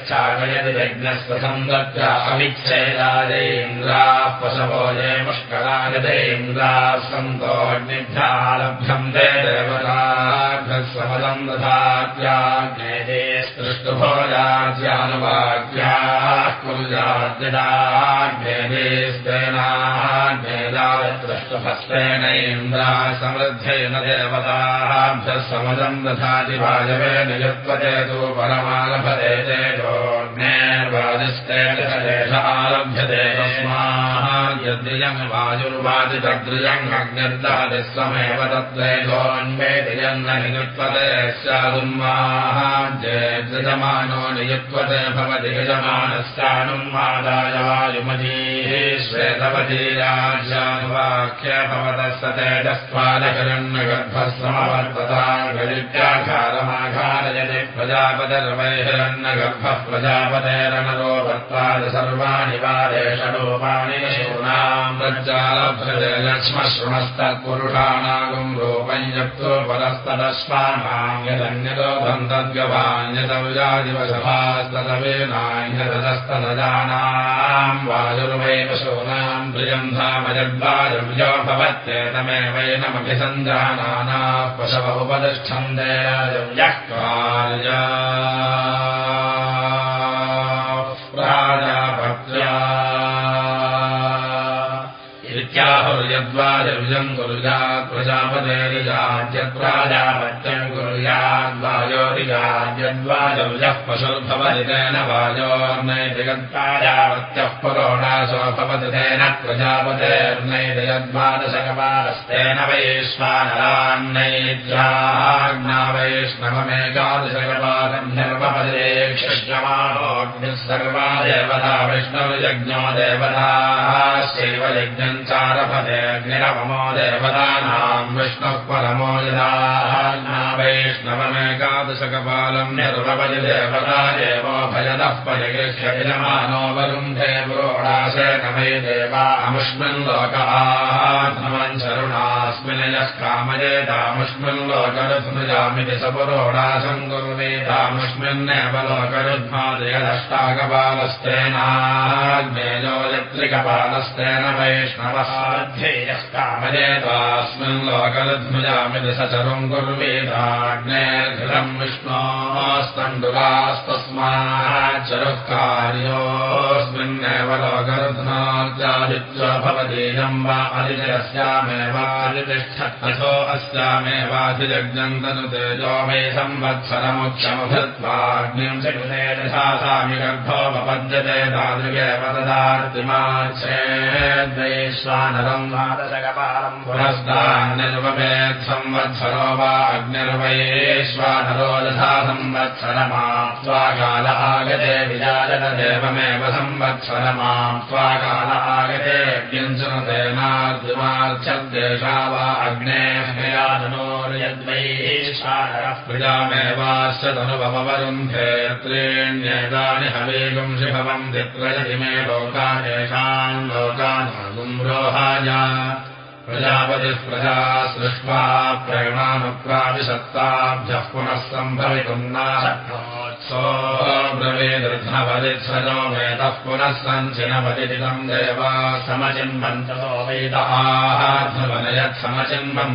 यच्छाकयति यज्ञस्वसन्दत्या अविच्छेदादेन्द्राः पशवो ये मुष्करागतेन्द्राः सन्तोऽग्निभ्यालभ्यम् ते देवताभ्यः दधात्याज्ञे सृष्टुभोजात्यानुवाक्याः कुर्याद्यदाग्नेदेस्तेनाग्नेदायत्रष्टुभस्तेन इन्द्रा समृद्धेन देवताभ्यः समदम् दधाति वायवेन यत्पते तु परमालभते तेजोऽग्नेर्वादिस्तेन आरभ्यते तत्त्वेजोऽन्वेति यन्न नियुत्पते स्यादुन्माहाज्यजमानो नियुत्पते भवति यजमानस्यानुन्मादाय वायुमतीः श्वेतवतीराज्यानुवाक्य भवतः स तेजस्त्वादकरन्नगर्भस्वमवर्तता गलित्याघारमाघारयति प्रजापतिर्वैहिरन्नगर्भः प्रजापतेरनरो भर्ताद सर्वाणि वादेशरूपाणि शूनाम् रूपम् यत्तो परस्तदश्वानाम् यदन्यतोधम् तद्गवान्यतव्यादिवशभास्तदवेनान्यतस्तदजानाम् वायुर्वै पशूनाम् प्रियम् धामजद्वायुर्यो भवत्येतमेवैनमभिसञ्जानानाः पशव कार्या इत्याहुर्यद्वाजविजम् कुर्यात् प्रजापतेरिजाद्यत्राजापत्यम् कुर्याद्वायोरिजाद्यद्वाजविजः पशुर्भवति तेन वायोर्नैतिगत्ताजावत्यः पुरोणासो भवति तेन प्रजापतेर्नैतिगद्वादशकपालस्तेन वैश्वानरान्नैद्याग्ना वैष्णवमेकादशकपालम् निर्वपदेक्षमाणोऽग्निः सर्वा देवता विष्णुर्यज्ञो देवताः शैव यज्ञम् चारभते अग्निरवमो देवतानाम् विष्णुः परमो यदा वैष्णवमेकादशकपालम् निर्वपति देवता देवो परिगृह्य विजमानो वरुन्धे पुरोडाशेन वै देवामुष्मिन् लोकात्मम् शरुणास्मिन् यः कामयेतामुष्मिन् लोकरुध्नुजामिति स पुरोडाशम् कुर्वेतामुष्मिन्नेव लोकरुध्मादयदष्टाकपालस्तेनाग्नेयो यत्रिकपालस्तेन वैष्णवः ध्येयः कामयेतास्मिन् लोकरुध्नुजामिति स चरुम् कुर्वेदाग्नेर्घृतम् विष्णोस्तण्डुलास्तस्माच्चरुः कार्योऽस्मिन्नेव लोकरुध्नार्चादित्य भवतीयम् वा तनु तेजो मे संवत्सरमुख्यमभृत्वाग्निम् चतुर्देशासामि गर्भोपपद्यते तादृगेव तदार्तिमाच्छेद्वैश्वानरम् द्वादशकपालम् पुरस्तान्यनुपमेत् संवत्सरो वा अग्निर्वैश्वानरो यथा संवत्सरमाप्त्वा काल आगते विजायत देवमेव काल आगते व्यञ्जनतेनार्जुमार्चद्देशा वा अग्नेर्यादनोर्यद्वैश्वानरः प्रजामेवाश्च तनुभवरुन्धे त्रीण्येतानि हवेगुंसि भवन्ति त्रयति मे लोकानेषाम् लोकानागुम्रोहाय प्रजापतिः प्रजा सृष्ट्वा प्रेमानुप्राविशत्ताभ्यः पुनः सम्भवितुम् नाशक्नोत्सो ब्रवीदृध्नवदित्सजो वेदः पुनः सञ्चिनवदितम् देव समचिन्वन्ततो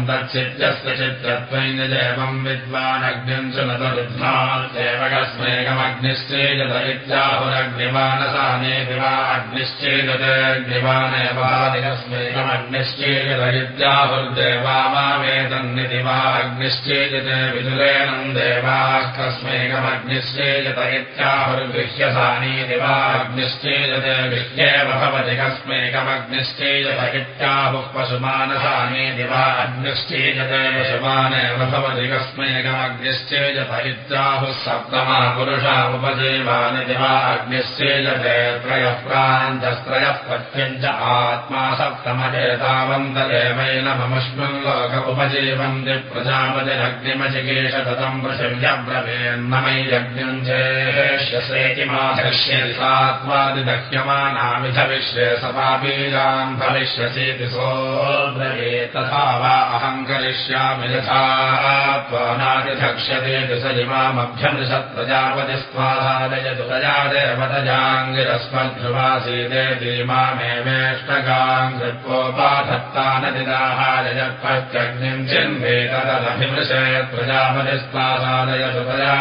तच्चित्यस्य चित्यत्वैन देवम् विद्वानग्निम् च न तरुध्नादेवकस्मेकमग्निश्चेजत इत्याहुरग्निवानसानेति वा अग्निश्चेजतेऽग्निवानेवादिकस्मेकमग्निश्चेजत इत्याहुर्देवा मा वेदन्निति वा अग्निश्चेजते विदुरेणम् देवाः कस्मेकमग्निश्चेजत इत्याहुर्गृह्यसानीति वा अग्निश्चेजते गृह्येव भवति कस्मेकमग्निश्चेजत इत्याहुः पशुमानसानीति वा अग्निश्चेजते पशुमानेव भवति कस्मेकमग्निश्चेजत इत्याहुः सप्तमा पुरुषा उपजीवानिति वा अग्निश्चेजते त्रयः प्रान्तस्त्रयः पत्यम् च आत्मा सप्तमजेतावन्तदेवैन ममस्मिन् लोक उपजीवन्ति प्रजापतिरग्निमचिकेश ततम् पृथिव्यब्रवीन्नमै माधक्ष्यत्वादिदह्यमानामिध विश्वे समाबीजान् भविष्यसीति सोब्रवे तथा वा अहम् करिष्यामि यथा त्वानादिधक्ष्यते दिशजिमामभ्यमृषत् प्रजापतिस्त्वाधारयतु प्रजा देवतजाङ्गिरस्मद्ध्रुवासीदेति मामेवेष्टगाम् कृत्वोपाधत्तानदिदाहारयत्पत्यग्निम् चिन्वे तदभिमृशयत् प्रजापतिस्त्वाधारयतु प्रजा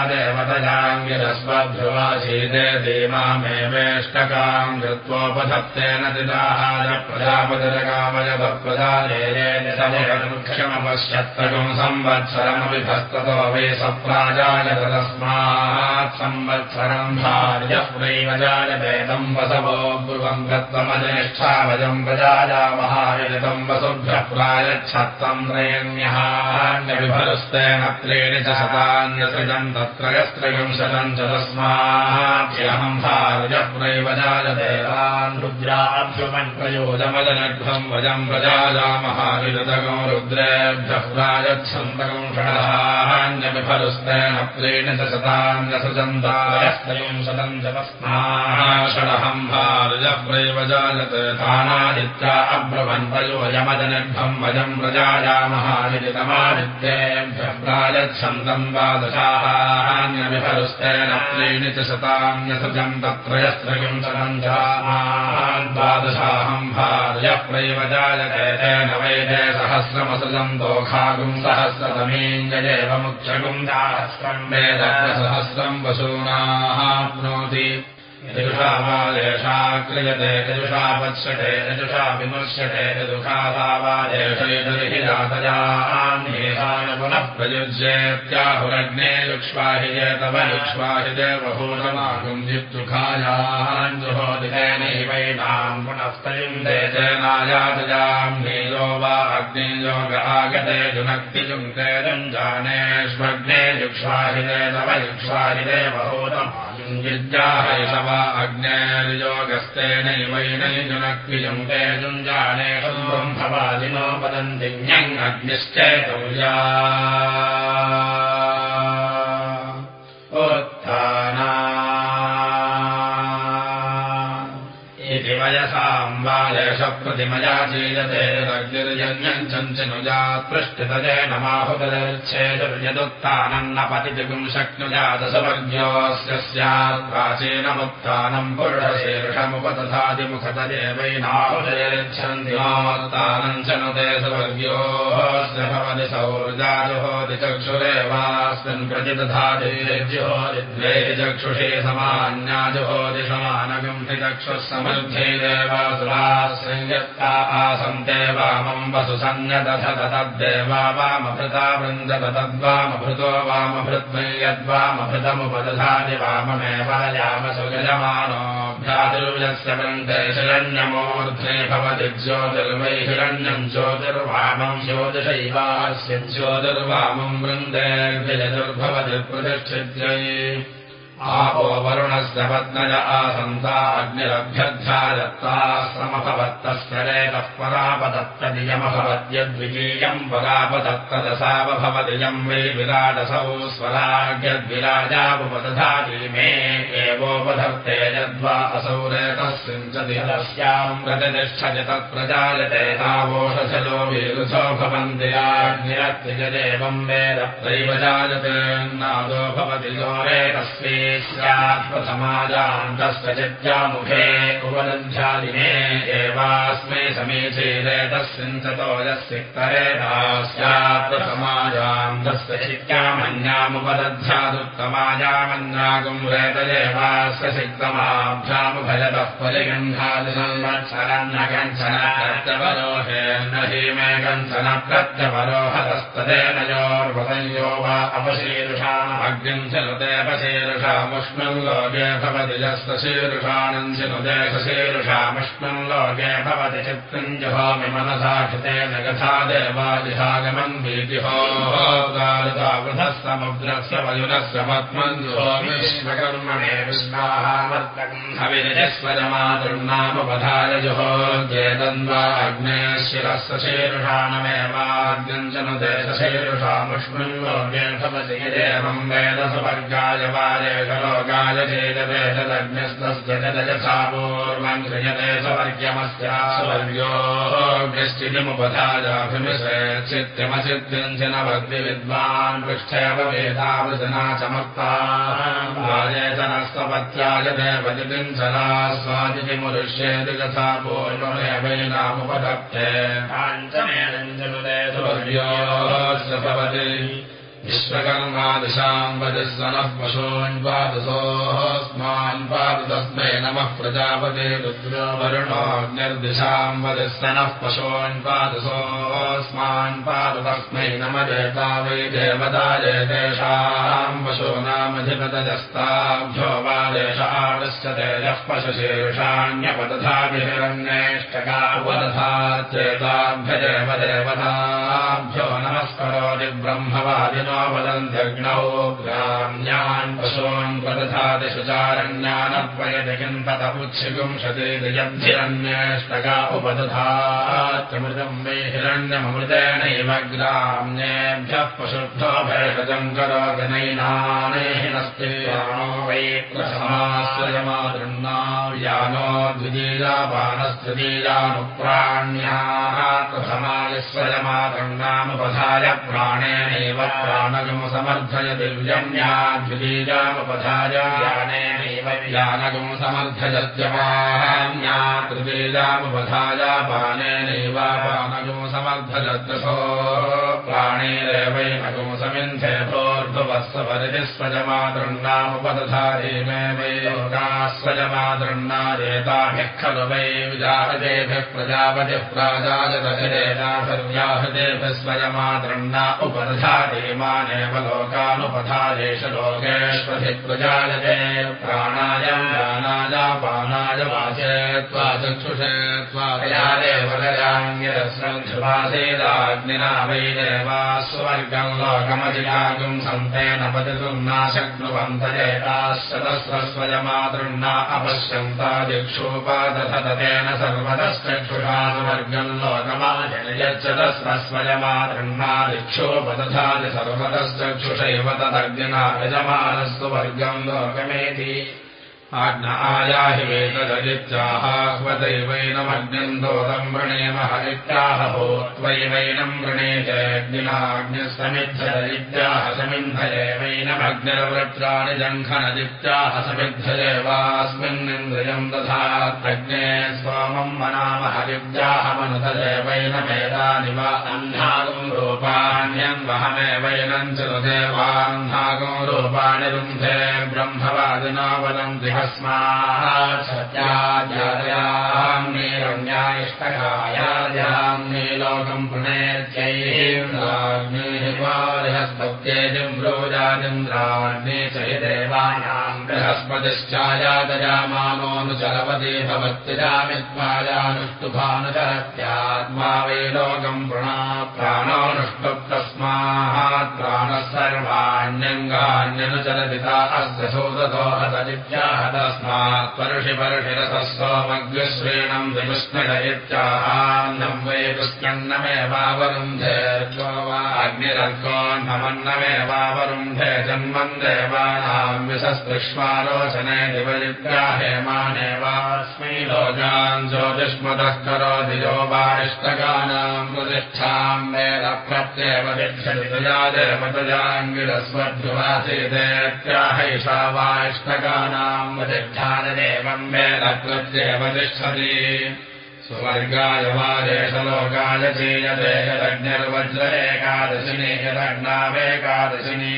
देवतजाङ्गिरस्मद्ध्रुवासीदेति मामेवेष्टगाम् कृत्वोपधत्तेन दिदाहार प्रजापतिरकामयत प्रजादेयेक्षमपश्यत्तकम् संवत्सरमपि भस्ततो वे सप्राजाय तस्मात् संवत्सरम् भार्यः नैव जायतेदम् वसवो ब्रुवम् गत्वमजनिष्ठावजम् प्रजायामहायतम् वसुभ्यः प्रायच्छत्तम् त्रयण्यहान्यविफलस्तेन त्रीणि च शतान्यसृजम् तत्रयस्त्रयम् शतम् च तस्माभ्यहम् भार्यः नैव जायतेतान् रुद्राभ्युमन्त्रयोजमजनध्वम् वजम् प्रजायामहायुतगम् रुद्रेभ्यः प्रायच्छन्तकम् षडहान्यविफलस्तेन त्रीणि च शतान्यसृजन्तायस्त्रयम् शतम् च षडहम् भारजप्रैव जायते तानादित्या अब्रवन्वयोजमजनिर्भम् वजम् प्रजायामहानितमादित्येभ्यः प्रायच्छन्दम् द्वादशाहान्यविफलस्तेन त्रीणि च शतान्यसृजम् तत्रयस्त्रयम् शतम् च द्वादशाहम् भारजप्रैव जायते तेन वैदे सहस्रमसृजम् दोखागुम् सहस्रतमीञ्जयेव मुख्यगुम् दाहस्रम् वेदसहस्रम् वसूनाप्नोति यजुषा वादेशा क्रियते यजुषा वत्स्यते यजुषा सावादेशैतर्हि जातयान्येषाय पुनः प्रयुज्येत्याहुरग्ने युक्ष्वाहिजे तव युक्ष्वाहिजे बहूरमागुम् युक्तुखायाञ्जुहोदितेनैवैनाम् पुनस्तयुङ्गे तेनायातयाम् नीयो वा अग्नियोग आगते जुनक्तियुङ्क्ते जुञ्जानेष्वग्ने युक्ष्वाहिजे तव युक्ष्वाहिजे बहूरमागुम् युञ्जिद्याहैष वा अग्नेर्योगस्तेनैवैनैजुनक्विजुङ्के जुञ्जानेषु ब्रह्मवादिनो वदन्ति ञम् अग्निश्चैतौर्या माहुतच्छेदुर्यदुत्थानम् न पतिजगुम् शक्नुजातसवर्ग्योऽस्य स्यात् प्राचीनमुत्थानम् पुरुषशीर्षमुपतथादिमुखतदेवैनाहुतयच्छन्ति मामुत्थानम् च नुते सवर्ग्योऽस्य भवति सौर्जाजुहोति चक्षुरेवास्मिन् प्रतिदधादिज्योदिद्वे चक्षुषे समान्याजुहोति समानगम् हि चक्षुः समर्थे देवासुराश्रयत्ता आसन्ते वामम् वसु सन्न्यदथ तद्देवा वामभृता वृन्दत तद्वामभृतो वामभृद्मै यद्वामभृतमुपदधाति वाममेव यामसुगजमानोऽभ्यातिर्यस्य वृन्दे शिरण्यमूर्ध्ने भवति ज्योतिर्वै हिरण्यम् ज्योतिर्वामम् ज्योतिषैवास्य ज्योतिर्वामम् वृन्देर्भिजतुर्भवति प्रतिष्ठित्यै वरुणस्य पत्नज आसन्ता अग्निरभ्यध्यादत्ताश्रमभवत्तस्तरेतः परापदत्तदियमभवद्यद्वितीयम् परापदत्तदसावभवदियम् वै विराटसौ स्वराग्यद्विराजावुपदधाति मे एवोपधत्ते यद्वा असौ रेतः सिञ्चति हलस्याम् प्रतिष्ठति तत्प्रजायते भवन्ति राज्ञिरत्रिजदेवम् वेद त्रैव जायते नादो भवति जोरे तस्मै स्यात्मसमाजान्तस्य चित्यामुखे उपलध्यादिने एवास्मै चित्यामन्यामुपदध्यादुत्तमायामन्यागुम् रेतदेवास्य सिक्तमाभ्यामुभयतः परिगन्धादिसंवत्सरन्न कञ्चन न हीमे कञ्चन प्रत्यवरोहतस्तदेन योर्वसंयो वा अपशीरुषामग्निम् चलतेऽपशीरुषामुष्मिन् लोके भवति यस्तशीरुषाणञ्चिनुदेशशीरुषामुष्मिन् लोके भवति चित्तम् जुहोमि मनसा क्षितेन गथा देवादिहागमन् भीतिहो वृधस्तमुद्रस्य वयुनस्य पद्मम् जुहोमि विश्वकर्मणे विश्वाहामर्तकम् हविरजस्वजमातृन्नामपधाय जुहोद्येतन्वा अग्ने शिरस्य शीरुषाणमेवाग्नम् च नु देशशीरुषामुष्मिन् लोके भवति यदेवम् वेदसवर्गाय वारे पूर्वम् क्रियते स्वर्ग्योस्थितिमुपधाजाभिमिषेच्छित्यमसिद्ध्यम् च न भक्तिविद्वान् पृष्ठेव वेदावजना चमत्ताजेतनस्तपत्याय देवतिम् सदा स्वादितिमुरुष्येति तथा पूर्वमेवैनामुपधत्ते भवति विश्वकर्मादिशाम् वदिस्वनः पशून्वादसोऽस्मान् पादतस्मै नमः प्रजापते रुद्रो वरुणोऽग्निर्दिशाम् वदिस्वनः पशून्वादसोऽस्मान् पादतस्मै नम देता वै देवताय तेषाम् पशूनामधिपतजस्ताभ्यो वा देशाश्च तेजः पशुशीर्षाण्यपदधाभिरण्येष्टकावदधा चेताभ्यदेव देवताभ्यो नमस्करोति ब्रह्मवादिनो वदन्त्यग्नौ ग्राम्यान् पशून् प्रदधादिशुचारण्यानद्वयति किम् ततमुच्छिगुंशति यद्धिरण्येष्टका उपदधात्यमृतम् मे हिरण्यमृतेनैव ग्राम्येभ्यः पशुभ्यो भेषजम् करोगनैनानेहिनस्ति। वै प्रथमाश्रयमादृन्ना यानो द्वितीयापानस्तृतीयानुप्राण्याः प्रथमायस्वयमादृन्नामुपधाय प्राणेनैव दिव्यम्या द्वितीयामुपधाय ज्ञानेनैव ज्ञानगम् समर्थयत्यमान्या तृतीयामुपधाय पानेनैव पानगम् समर्थयत्रसो प्राणेरेवैनगम् समिन्थे भोर्भुवस्वरितिस्वजमातृन्नामुपदधारे मे वै लोकास्वजमातृन्नादेताभिः खलु वै विजाहतेभिः प्रजापतिः प्राजायतभिरेताभिर्व्याहतेभिः स्वजमातृन्ना उपदधारे लोकेष्वधि प्रजायते प्राणाय प्राणाय पानाय वाचे त्वा चक्षुषे त्वादेवदयाङ्गिरस्रन्ध्रुवासेदाग्निना वै देवा स्वर्गम् लोकमजिगागुम् सन्तेन पतितुम् नाशक्नुवन्तजेताश्चतस्रस्वयमातृन्ना अपश्यन्ता दिक्षोपादधतेन सर्वतश्चक्षुषा स्वर्गम् लोकमाजयच्चतस्रस्वयमातृन्ना दिक्षोपदधाति सर्वतश्चक्षुषैव तदग्निना यजमानस्तु वर्गम् लोकमेति आज्ञ आयाहि वृणेम हरित्याह भूत्वैवैनम् वृणे चग्निनाग्निस्तमिद्धददित्याह समिन्धयैवैनमग्निर्वृत्राणि जङ्घनदित्याह समिद्धयेवास्मिन्निन्द्रियम् दधात्तज्ञे सोमम् मनाम हरिद्याह मनुतदेवैनमेदानि वा अह्नागम् रूपाण्यन्वहमेवैनम् च देवाह्नागम् रूपाणि रुन्धे ब्रह्मवादिना वदन्ति हस्मात्याद्यादयाम्ने रम्यायष्टकायाद्याम्ने लोकम् पुणेत्यैर्हस्पत्येतिम् ब्रोजादिन्द्राण्ये च हि देवानाम् बृहस्पतिश्चायादयामानोऽनुचलपति भवत्यजामित्वायानुष्टुभानुचरत्यात्मा वै लोकम् पुणा प्राणोऽनुष्टुप्तस्मात् प्राणः अस्य सोदतो हतदित्याह तस्मात् पर्षि पर्षिरसः सोमग्रश्रेणम् विविष्णित इत्याहान्नम् वै पुष्कन्नमेवावरुन्धे वा अग्निरर्कोन्नमन्नमेवावरुन्धे जन्मन् देवानाम् विशस्पृक्ष्मालोचने दिवलिव्याहेमानेवास्मै लोकान् ज्योतिष्मतः करोति यो वारिष्टकानाम् प्रतिष्ठाम् वेद प्रत्येव तिष्ठति तुया देवतुजाङ्गिरस्वध्रुवासीदेत्याहैषा वारिष्टकानाम् प्रत्येव तिष्ठति सुवर्गाय वादेशलोकाय चीयते एकादशिनी यदग्नावेकादशिनी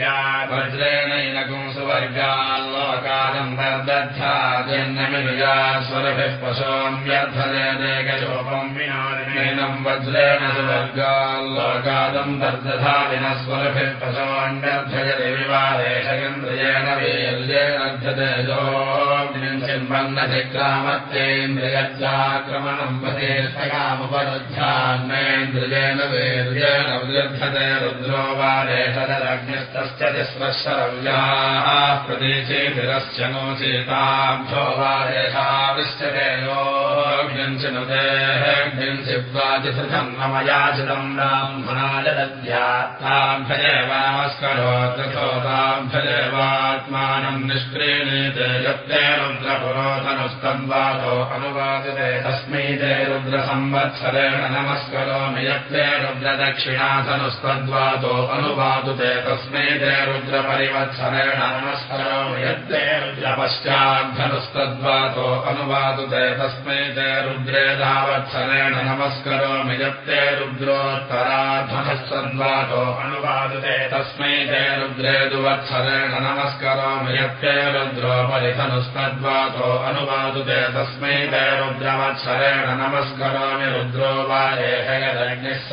वज्रेणैनकुं सुवर्गाल्लोकादम् तर्दद्धा जन्यमिनुजा स्वरभिः पशोऽन्यर्थदेकशोपम् विनोदिनैनम् वज्रेण सुवर्गाल्लोकादम् तर्दधा विनस्वरभिः पशोऽन्यर्थयति विवादेशकेन्द्रियेण वीर्येणध्यतेजोऽग्निम् च चिन्वन्नधिक्रामत्येन्द्रियज्जाक्रमणम् वदेशयामुपरुध्यान्नेन्द्रियेण वेद्येन विरुध्यते रुद्रो वा रेषदग्निस्तस्य तिस्रश्रव्याः प्रदेशेभिरश्च नो चेताभ्यो वा रेषाविश्चते योऽग्निञ्चिनुतेऽग्निञ्चिवाजिसृजम् न मयाचितम् ब्राह्मणाय दद्ध्यात्ताभ्यदेवास्करोत्रथोताभ्यदेवात्मानम् निष्क्रीणीते यत्ते रुद्रपुरोधनुस्तद्वादो अनुवादते तस्मै ते रुद्रसंवत्सरेण नमस्करोमि यत्ते रुद्रदक्षिणासनुस्तद्वादो अनुवादुते तस्मै रुद्रपरिवत्सरेण नमस्करोमि यत्ते रुद्रपश्चाद्धनुस्तद्वातो अनुवादुते तस्मै ते रुद्रे धावत्सरेण नमस्करोमि यत्ते रुद्रोत्तराध्वनस्तद्वातो अनुवादुते तस्मै ते रुद्रे दुवत्सरेण नमस्करोमि यत्ते रुद्रोपरिधनुस्तद्वातो अनुवादुते तस्मै ते रुद्रवत्सरेण नमस्करोमि रुद्रो वा एषयदग्निः स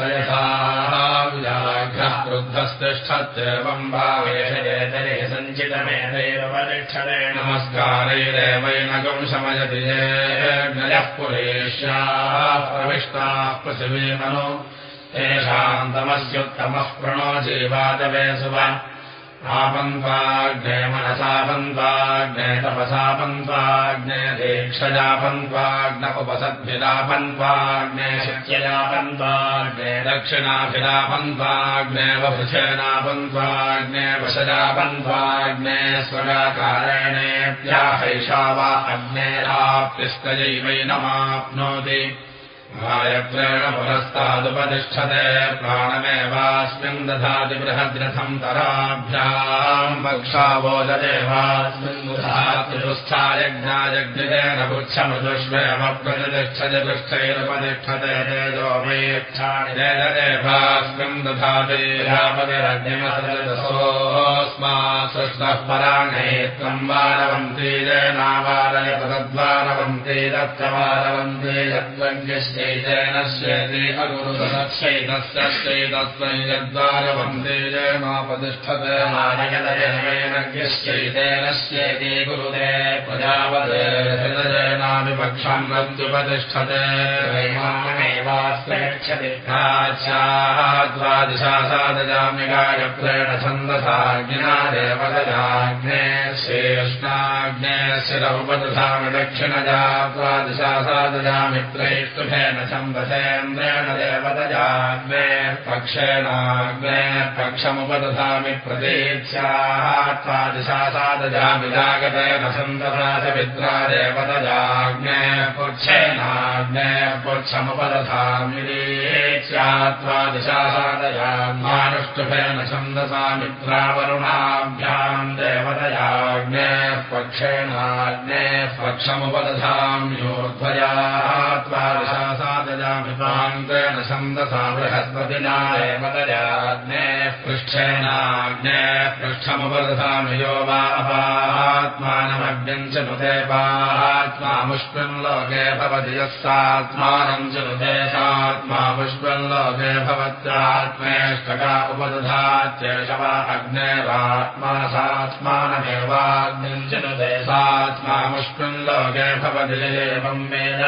सञ्चितमेतैव वतिष्ठते नमस्कारैरेवैनगम् शमयति येऽग्नयः पुरेष्याः प्रविष्टाः पृथिवीमनो तेषाम् तमस्युत्तमः प्रणो जीवादवे सुव आपन्त्वाग्ने मनसापन्त्वाग्ने तपसापन्त्वाग्ने दीक्षजापन्त्वाग्न उपसद्भिलापन्त्वाग्ने शक्यजापन्त्वाग्ने दक्षिणाभिलापन्त्वाग्ने वभृशेनापन्त्वाग्ने वशजापन्त्वाग्ने स्वगाकारेणेभ्याहैषा वा अग्नेराप्तिस्तयैवैनमाप्नोति गायत्रेण पुरस्तादुपतिष्ठते प्राणमेवास्मिन् दधाति बृहद्रथम् तराभ्याम् पक्षावोददेवास्मिन् पुच्छमृदुष्वेव प्रतिष्ठति पृष्ठैरुपतिष्ठते तेजो मेक्षाणि तेजदेवास्मिन् दधाति रापतिरग्निमसोऽस्मात् सृष्टः पराणे त्वम् वारवन्ति जेनावारय तद्वारवन्ति दत्तवारवन्ति यत्त्वज्ञश्चैतेनश्चेति अगुरुतश्चैतस्य चैतस्मै यद्वारवन्ति जेनापतिष्ठते मारयदयश्चैतेनश्चेति गुरुदे प्रजापदे हृदयेनाविपक्षम् प्रत्युपतिष्ठते। वैमानमेवास्त्रगच्छति द्वादिशा सादजाम्यगायत्रेण छन्दसाज्ञा देवदजाग्ने श्रेष्णाग्ने शिरौपदधामि दक्षिणजा द्वादिशा त्रैष्टुभेन छन्दसेन्द्रेण देवदजाग्ने पक्षेणाग्ने पक्षमुपदधामि प्रतीच्याः त्वादिशा सादजामि जागतेन छन्दसा च पित्रा देवदजाग्ने पुच्छेनाग्ने पुच्छमुपदधामि ेत्यात्वादिशा सादयान्मानुष्टुभेन छन्दसा मित्रावरुणाभ्याम् देवतयाग्ने पक्षेणाग्ने पक्षमुपदधाम्योर्ध्वयात्वादिशा सादयामिपान्तेन छन्दसा बृहस्पतिना देवतयाग्ने पृष्ठेनाग्ने पृष्ठमुपदधामि यो वा अपात्मानमग्न्यम् च नुते पात्मामुष्मिन् लोके भवति यः सात्मानम् च नुते सात्मा पुष्पल्लोके भवत्यात्मेष्टका उपदधात्येष वा अग्नेवात्मा सात्मानमेवाग्निम् च नुते सात्मामुष्मिन्लोके भवति एवम् वेद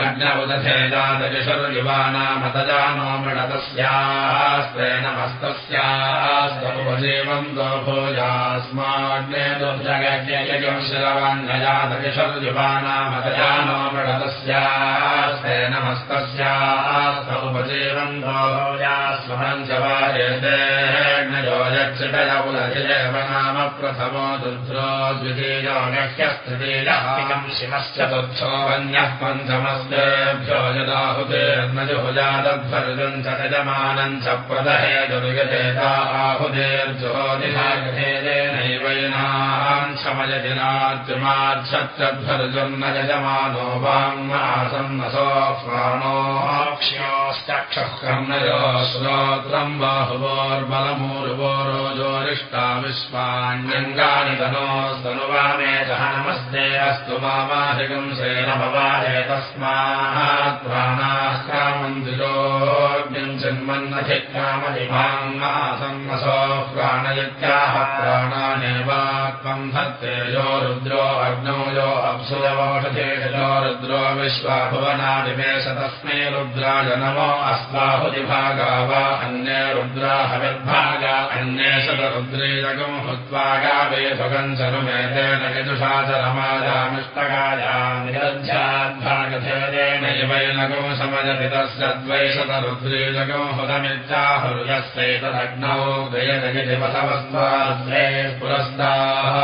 अग्न उदधेजादयशरुयुवानामतजानो मृणतस्यास्तेन मस्तस्यास्तमुपजीवम् दोभोजास्माग्ने दुर्जगज्ञयम् शिरवान्नजादयशरुयुवानामतजानो मृणतस्यास्तेन मस्तस्यास्तमुपजीवम् दोभोजास्महम् च वायतेऽग्नयो यच्चितय उदधिदेव नाम प्रथमो दुर्ध्रो द्वितीयो नह्यस्तृतीयः शिवश्च तुच्छो वन्यः पञ्चमः भ्यो यदाहुतेर्नजुजादध्वर्गम् च यजमानम् च प्रदहे दुर्गतेता आहुदेर्ज्योतिभागधेनैवैनाम् क्षमयदिनाद्युमाच्छत्रध्वर्गम् न यजमानो वाङ्मासन्नसो प्राणोक्ष्योश्चक्षुःकर्णयो श्रोत्रम् बाहुवोर्बलमूर्वोरोजोरिष्टा तनोस्तनुवामे सह नमस्ते अस्तु भवाहे तस्मात् प्राणास्कामन्दिरोऽग्निम् यो रुद्रो अग्नौ यो अप्सुरवोषधेशो रुद्रो विश्वाभुवनादिवेश तस्मै रुद्राय नमो अस्माहुदिभागा वा अन्ये रुद्राहविर्भागा अन्ये शतरुद्रीजगम् हुत्वा गावेभगम् चरुमेतेन यजुषा च समजति तस्य द्वैशतरुद्रीजगम् हुतमित्याहुर्यस्यैतदग्नौ द्वयजगिति वसवस्त्वाद्वे पुरस्ताः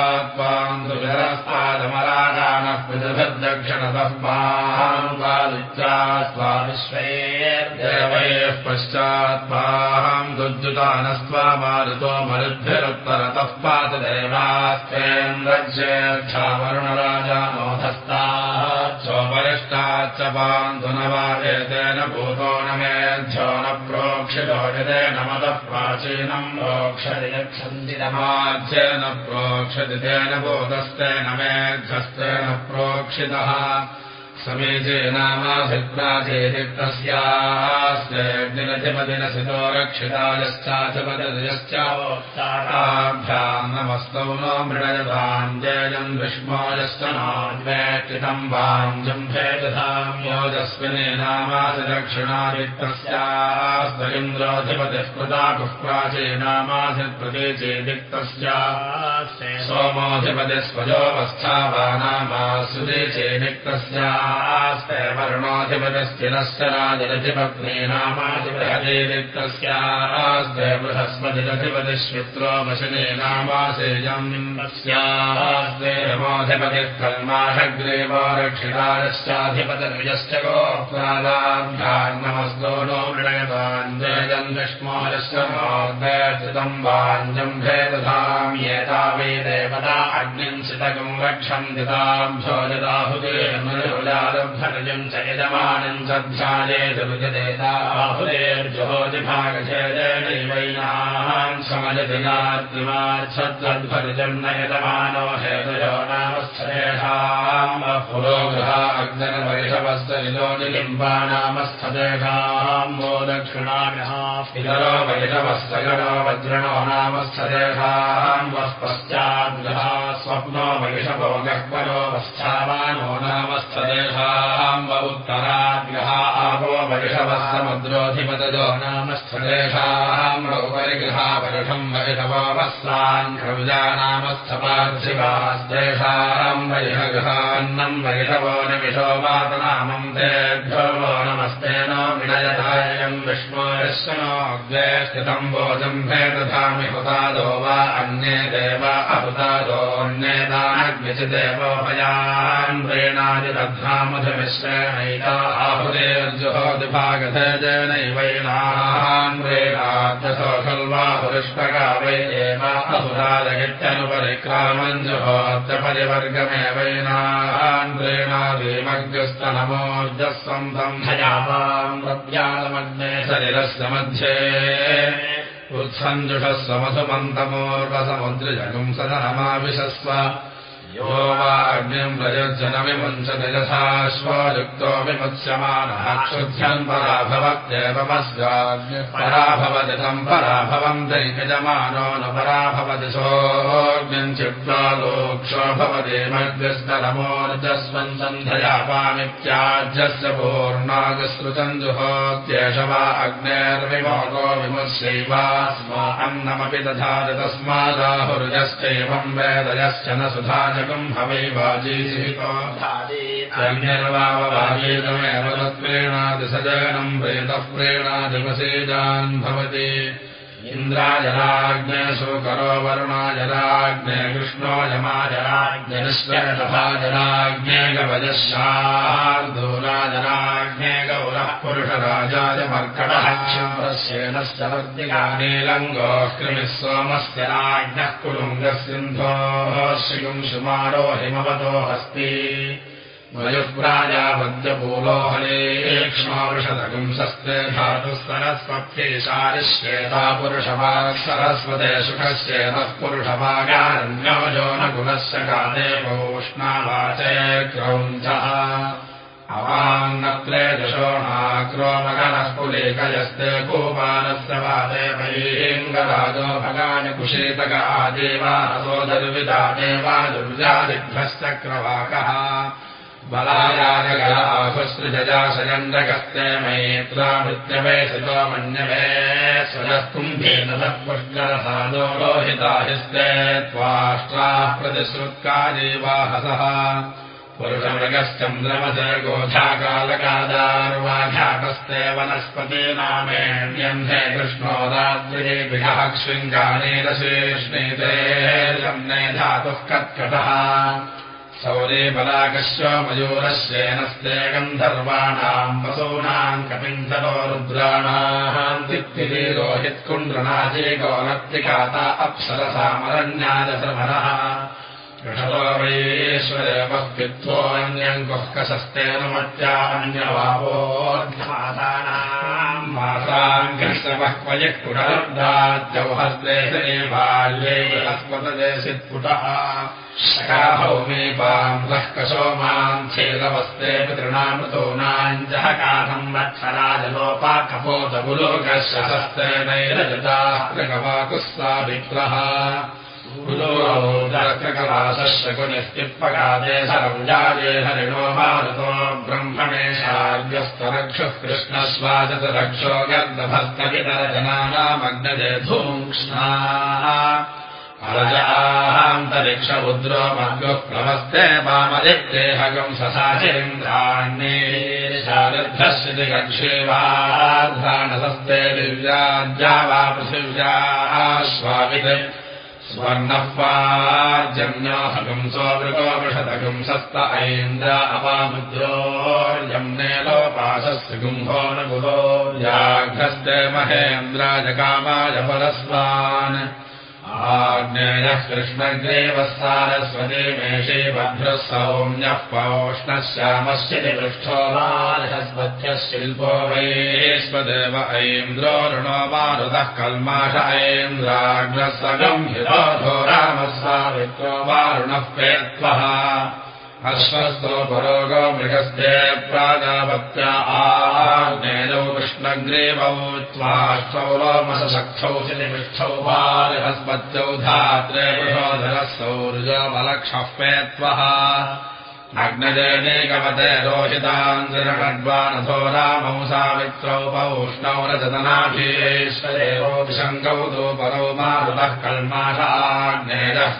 स्वा विश्वैर्देवैः पश्चात्पाहम् दुर्जुतानस्त्वा मारुतो मरुद्भिरुत्तरतः पातदेवास्तेन्द्रज्येक्षावरुणराजानोधस्ताः चोपरिष्टाच्च पान्धुनवादेतेन भूतो न मेऽध्यो न यतेन मतः प्राचीनम् प्रोक्षति यच्छन्ति नमाज्येन प्रोक्षति तेन बोधस्तेन मेध्यस्तेन प्रोक्षितः समीचे नामाभिप्राचेदिक्तस्यास्तेऽग्निरधिपतिनसितो रक्षितायश्चाचपदयश्चाभ्याम् नमस्तौ नो मृणयताञ्जयम् विष्मोजश्च नाद्वेक्षितम् वाञ्जम् भेदधाम् योजस्विने नामासि दक्षिणादिक्तस्यास्त्वरिन्द्रोऽधिपतिः कृताकुः प्राचे नामासि प्रतीचेदिक्तस्यास्ते सोमोऽधिपतिः स्वजोऽवस्थावानामासुदे चेदिक्तस्या स्ते वर्णोऽधिपतिश्चिरश्च राजरधिपत्नी नामाधिपतिरिक्तस्यास्ते बृहस्पतिरधिपतिश्वित्रो वशने नामासेजम् तस्यास्ते रमोऽधिपतिः कल्माषग्रेवो रक्षितारश्चाधिपतिर्यश्च गोप्रादाभ्यान्नमस्तो नो मृणयताञ्जयजम् विष्मोरश्च मार्गम् वाञ्जम् भेदधाम्येतावे देवता अग्निम् चितकम् रक्षन्ति ताभ्यो यदाहुते ुजालभ्यजम् च यजमानम् च ध्यायेर्जुहोतिभागेनैवैनाम् समजतिनाद्रिमाच्छद्वद्भजम् न यजमानो हेतयो नामस्थदेशाम् पुरोगृहा अग्निर्वैषवस्तलिलो निलिम्बानामस्थदेशाम् वो दक्षिणाभ्यः पितरो वैषवस्तगणो वज्रणो नामस्थदेशाम् वः पश्चाद्गृहा स्वप्नो वैषवो गह्वरो वस्थावानो उत्तराद्गृहा आपो वैषवः समुद्रोऽधिपतजो नामस्थदेशाम् व उपरिगृहा वरुषम् नामस्थपार्थिवास्तेषाम् वैषगृहान्नम् वैषवो निमिषो वातनामम् तेभ्यो नमस्ते विष्णोरस्य नोऽग्रे स्थितम् भोजम् भेदधामि हुतादो वा अन्ये देव अहुतादोऽन्येतानग्निचिदेवोपयान् प्रेणादिदध्नामधुमिश्रेणैता आहुरेर्जुहोदिभागधेनैवैनान् प्रेणाद्यथो खल्वाहुरुष्टका वै एव अहुरादगित्यनुपरिक्रामम् जुहोत्यपरिवर्गमेवैनान् प्रेणादिमग्रस्तनमोर्जः सन्तम् भयापाम् प्रत्यालमग्ने शरीरस्य मध्ये. उत्सञ्जुषः समसुमन्तमोर्वसमुद्रजगुम् सदनमाविशस्व यो वा अग्निम् प्रयुज्यनविमुञ्चतयथाश्वयुक्तो विमुच्यमानः क्षुध्यम् पराभवत्येवमस्याग्निः पराभवदितम् पराभवम् दैयजमानो न पराभवति सोऽग्निम् चित्वा लोक्षो भवदेमग्रस्तनमोर्जस्वम् सन्धयापामित्याज्यस्य पूर्णागसृतम् जुहोत्येष वा अग्नेर्विमोको विमुच्यैवास्मा अन्नमपि दधाति तस्मादाहुर्यश्चैवम् वेदयश्च न हवैवाजीसितोऽन्यर्वाववाजीतमेव तत्प्रेणादिसजनम् प्रेतः प्रेणादिवसेजान् भवति। इन्द्राजराज्ञसु करो वरुणाजराज्ञे कृष्णो यमाजराज्ञनिश्वरतभाजराज्ञे गवजशार्दूराजराज्ञे गौरः पुरुषराजाय मर्कटः क्षिप्रस्येनश्च वर्तिकानीलङ्गोः कृमिः सोमस्य राज्ञः कुलुङ्गसिन्धोः श्रियुंशुमारो हिमवतो हस्ति। वयुप्राजापद्यपूलोहलेक्ष्मावृषदगुंसस्ते धातुः सरस्वत्येशारिश्वेता पुरुषभाक् सरस्वते सुखस्येतः पुरुषभागारण्यो जो न कुलस्य कादे पोष्णावाचय क्रौञ्चः अवान्नत्रे दशोणाक्रोमगणस्फुलेकयस्ते गोपालस्य वादे वैङ्गराजो भगानि कुशीतक आदेवासो दर्विदा देवा दुर्जादिभ्यश्चक्रवाकः बलायाजगलाहुसृजजा शयन्द्रगस्ते मैत्रामृत्यवे सुतो मन्यवे स्वजस्तुम्भेन पुष्करसादो लोहिताहिस्ते त्वाष्ट्राः प्रतिश्रुत्कादेवाहसः पुरुषमृगश्चन्द्रमस गोधाकालकादार्वाघातस्ते वनस्पते नामेण्यन्धे कृष्णोदाद्रिभिः शृङ्गानेरशेष्णीते धातुः कत्कटः। सौरे बलाकश्च मयूरश्चेनस्ते गन्धर्वाणाम् वसूनाम् कपिन्धरो रुद्राणाम् तिक्तिरे रोहित्कुण्ड्रनाजे गौरत्तिकाता अप्सरसामरण्यादसमरः षतो वैश्वरेवः वित्वोऽन्यम् गुः कसस्तेन मत्यान्यवापोऽध्यासानाम् मासाङ्गश्रवः क्वयः कुटलब्दाद्यौहस्ते बाल्ये बृहस्पतदेशित्पुटः शकाभौमीपाम् कशो माम् छेदवस्ते पितृणामृतोनाम् जः काथम् वत्सराजलोपा कपोतगुलोकशस्तेनैरजताः सा विप्रः गुलोदर्ककलाशकुनिस्तिप्पकादे सरञ्जाये हरिणो मारुतो ब्रह्मणेशार्यस्तरक्षुः कृष्णस्वाचत रक्षो गर्दभस्तवितरजनानामग्नजे धूक्ष्णा अरजान्तरिक्ष उद्रो मर्गुः प्रवस्ते वामदित्येहगम् ससाचिन्द्राण्येशालिभ्यश्चिति कक्षेवाघ्राणसस्ते दिव्याद्या वा पृथिव्याश्वावित् स्वर्णः पार्जन्योहगुंसो मृगोपषदगुंसस्त ऐन्द्र अपामुद्रोर्यम्ने लोपाशस्य गुम्भो न गुहो व्याघ्रस्ते महेन्द्राजकामाय परस्वान् आग्नेयः कृष्णग्रेवः सारस्वती मेषे भद्रः सौम्यः पौष्णश्यामस्य पृष्ठो बालहस्पत्यः शिल्पो वैश्वदेव ऐन्द्रो ऋणो मारुतः कल्माष सगम्भिरो रामः सावित्रो वारुणः प्रेत्वः अश्वस्तो परोगो मृगस्ते प्राजापत्या आग्नेयौ कृष्णग्रीवौ त्वाष्टौ लोमसशक्थौ शिनिमिष्ठौ बालहस्पत्यौ धात्रे पुषोधरः सौर्यबलक्षः पेत्वः। अग्नजयनेकवते रोहिताञ्जनखड्वानथो रामौ सावित्रौ पौष्णौ रजतनाभीश्वरेवो विशङ्कौ तु परौ मारुतः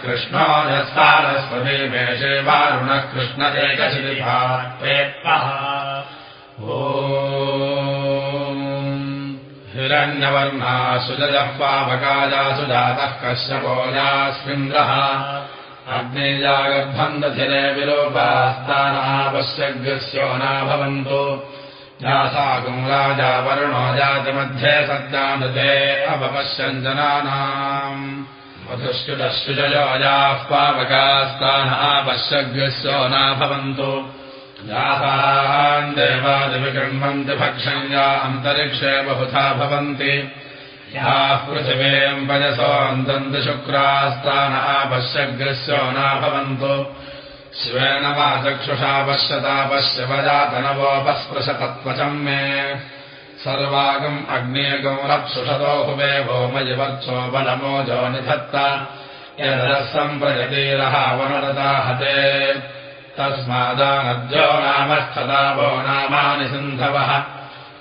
कृष्णो यस्तारस्वती मेषे वारुणः कृष्ण एकशिलिभात्पेत्वः ओ हिरण्यवर्णा सुजजः पावकाजा सुजातः कश्यपोजास्मिन्द्रः अग्नेयागर्भन्दधिरे विलोपास्तानापश्यग्रस्यो न भवन्तु राजा वरुणो जातिमध्ये सत्यानृते अपपश्यञ्जनानाम् मधुश्चुतश्चुजयोजाः पावकास्तानापश्यग्रस्यो न भवन्तु यासान् देवादिविगृह्णन्ति भक्षण्या अन्तरिक्षे बहुधा भवन्ति। याः पृथिवेयम् पयसोऽन्तन्ति शुक्रास्तान आपश्यग्रस्यो न भवन्तु शिवेन वा चक्षुषा पश्यता पश्यवजातनवोपस्पृशतत्वचम् मे सर्वागम् अग्नेगौरप्सुषतो हुवे भोमयिवर्चो बलमोजो निधत्त यदः सम्प्रजतीरः वनरताहते तस्मादानद्यो नामस्थता वो नामानि सिन्धवः।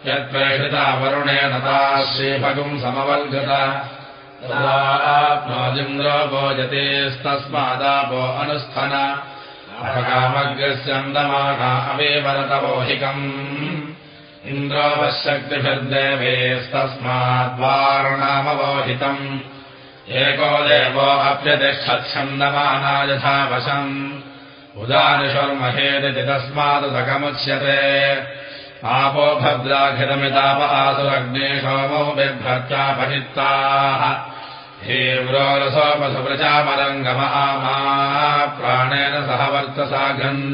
यत्प्रेषिता वरुणेन ताः श्रीभगुम् समवल्गताप्नोदिन्द्रो भोजतेस्तस्मादापो अनुस्थन। अपकामग्रस्यन्दमाना अवेवरतमोहिकम् इन्द्रोपशक्तिभिर्देवेस्तस्माद्वारुणामवोहितम् एको देवो अप्यतिष्ठच्छन्दमाना यथा वशम् उदानिषुर्महेदिति भद्राखितमिताप आसुरग्ने सोमौ बिभ्रत्यापहिताः हेव्रोरसोपसुप्रजामरङ्गम आमा प्राणेन सह वर्तसाघन्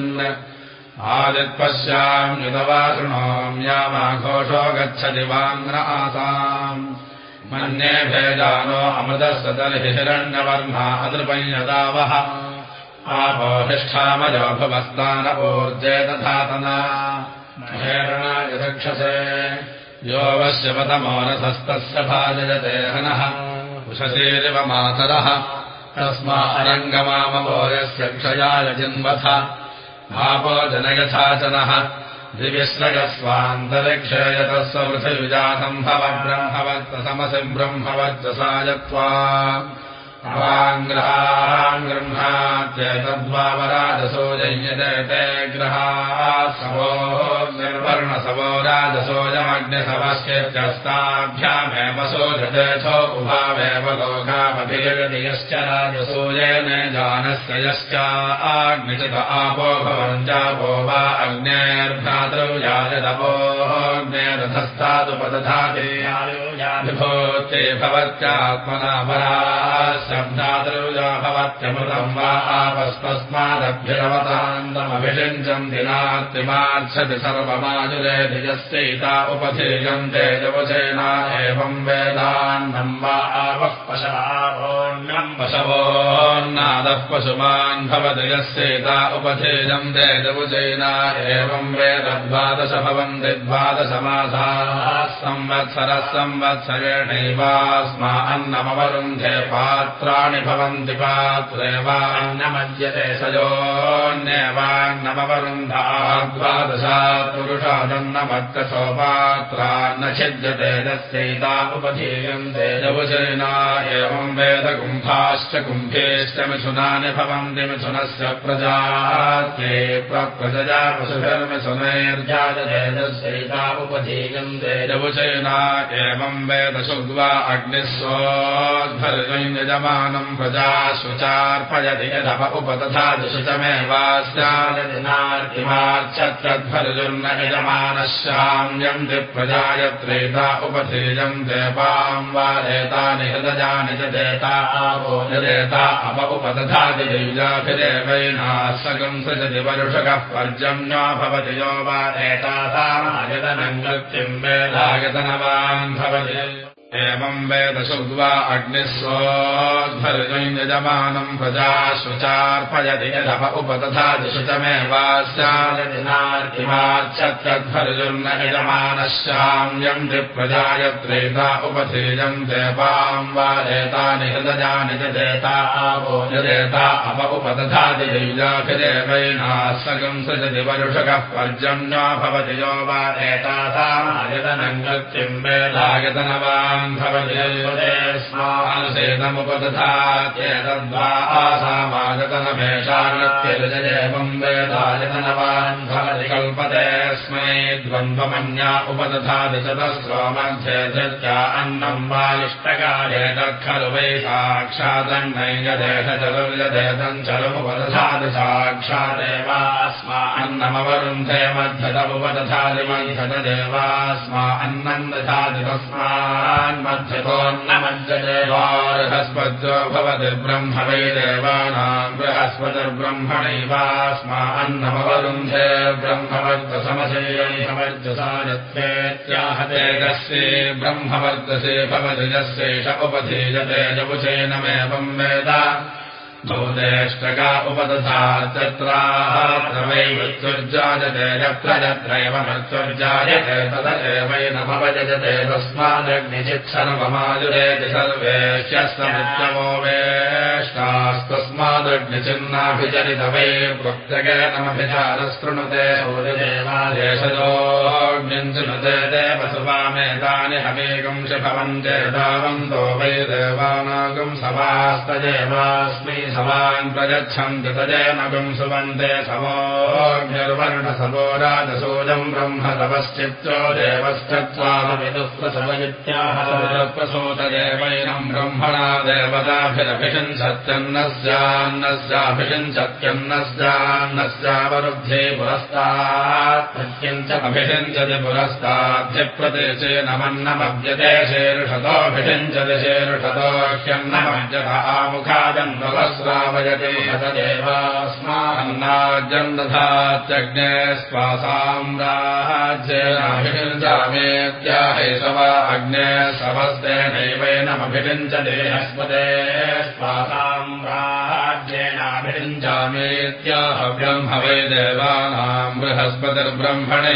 आदित्पश्याम् युतवा शृणोम्यामाघोषो गच्छति वाङ्न आसाम्। मन्ये भेदानो अमृतस्य तर्हि हिरण्यवर्मा अदृपञ्यदावः आपोहिष्ठामजोभवस्तानपूर्जे तथातना यदक्षसे योऽवश्यपतमोनसस्तस्य भाजयते हनः। उषसेरिव मातरः। तस्मा अरङ्गमामभोजस्य क्षयाय जिन्वथ भापो जनयथाचनः दिविश्रयस्वान्तरिक्षयतस्व पृथिविजातम् भव ब्रह्मवत्तसमसि ब्रह्मवत्तसायत्वा ङ्ग्रहान् गृह्णात्येतद्वावराजसो जय्यते ग्रहात् सवो निर्वर्णसवो राजसोजमग्निसवस्यस्ताभ्यामेव सोजतेथो उभावेव लोकामभिजगति यश्च राजसूयेन जानस्य यश्च आग्निचित आपो भवञ्चापो वा अग्नेर्भ्रातृ याजदपोऽग्नेरथस्तादुपदधाति विभूते भवत्यात्मना परा वा आपस्तस्मादभ्युरवतान्तमभिषिञ्चम् दिनात्रिमार्च्छति सर्वमाजुरे धिजस्यैता उपधेयम् तेजवचेना एवम् वेदान्नम् वा आपः पशवोन्नम् पशवोन्नादः पशुमान् भवति यस्यैता उपधेयम् तेजवचेना एवम् वेदद्वादश भवन्ति द्वादशमासाः संवत्सरः संवत्सरेणैवास्मा अन्नमवरुन्धे पात्र त्राणि भवन्ति पात्रे वान्नमज्यते सयोन्यवान्नमवरुन्धाद्वादशात् पुरुषादन्नमत्कसो पात्रा न छिद्यते तस्यैता उपधीयन्ते जवचेना एवम् वेदकुम्भाश्च कुम्भेश्च मिथुनानि भवन्ति मिथुनस्य प्रजात्ये तस्यैता उपधीयन्ते जवचेना एवम् वेदशुद्वा अग्निः सोऽध्वर्यजमा शुचार्पयति यदप उपतथा दिशुचमेवास्यादिनार्तिमार्चत्रध्वर्जुर्न यजमानः शाम्यम् प्रजायत्रेता उपथेजम् देवाम् वा एतानि हृदजानि च देता आवो देता अप उपदधादिजाभिदेवैनाशकम् सृजति वरुषकः पर्जन्यो भवति यो वा एतासामायतनम् कृत्यम् वेदायतनवान् भवति एवम् वेदशुद्वा अग्निः सोऽध्वर्गम् यजमानम् प्रजा शुचार्पयति यदप उपतथा दिशुचमेवास्यादिनार्तिमार्चत्रध्वर्जुर्न यजमानः शाम्यम् द्विप्रजायत्रेता उपथेजम् देवाम् वा एतानि हृदजानि च देता आवो यदेता अप उपदधादिजाभिदेवैनाशकम् सृजति वरुषकः पर्जन्यो भवति यो वा एतासामायतनम् गत्यम् भवति कल्पते स्मै द्वन्द्वमन्या उपदधाति चतस्रो मध्ये धृत्या अन्नम् वा इष्टकाले तत्खलु वै साक्षादन्नैजदेशचलुर्यदेतम् चलमुपदधाति साक्षादेवास्मा अन्नमवरुन्धे मध्यतमुपदधाति मध्यतदेवास्मा अन्नम् दधाति तस्मात् भवति ब्रह्म वै देवानाम् बृहस्पतिर्ब्रह्मणैवास्मा अन्नमवरुन्धे ब्रह्मवर्गसमशेयवर्जसायत्वेत्याहते कस्ये ब्रह्मवर्गसे भवति यस्यैष उपधीयते जबुचेनमेवम् वेद भूतेष्टका उपदधा वै मृत्युर्जायते यत्र यत्रैव मृत्युर्जायते तदेवैन भवजते तस्मादग्निचित्सर्वमायुरेति सर्वेश्यस्य मृत्यवो वेष्टास्तस्मादग्निचिन्नाभिचरित वै वृत्तगेनमभिचारशृणुते सूर्यदेवादेशयोऽग्निञ्चुनुते देवसुवामेतानि हवेगं भवन्ते दावन्तो वै देवानागं सवास्तदेवास्मै समान् प्रगच्छन्ति तजेनगम् सुवन्ते समोऽग्निर्वर्णसमो राजसूजम् ब्रह्म तपश्चित्रो देवश्चत्वामिदुःप्रसवजित्याहप्रसूतदेवैनम् ब्रह्मणा देवताभिरभिषिञ्चत्यन्नस्यान्नस्याभिषिञ्चत्यन्नस्यान्नस्यावरुद्धे पुरस्तात् प्रत्यञ्चमभिषिञ्चति पुरस्ताद्धिप्रदेशे नमन्नमभ्यते शेरुषतोऽभिषिञ्चति शेरुषतो ह्यन्नमभ्यत आमुखादन्वस्रावयति मुखतदेवास्मान्नाजन्नधात्यग्ने स्वासाम्राज्येनाभिषिञ्चामेत्याहे सव अग्ने सवस्तेनैवैनमभिषिञ्चते हस्पते स्वासाम्राज्येनाभिषिञ्चा ब्रह्म वै देवानाम् बृहस्पतिर्ब्रह्मणे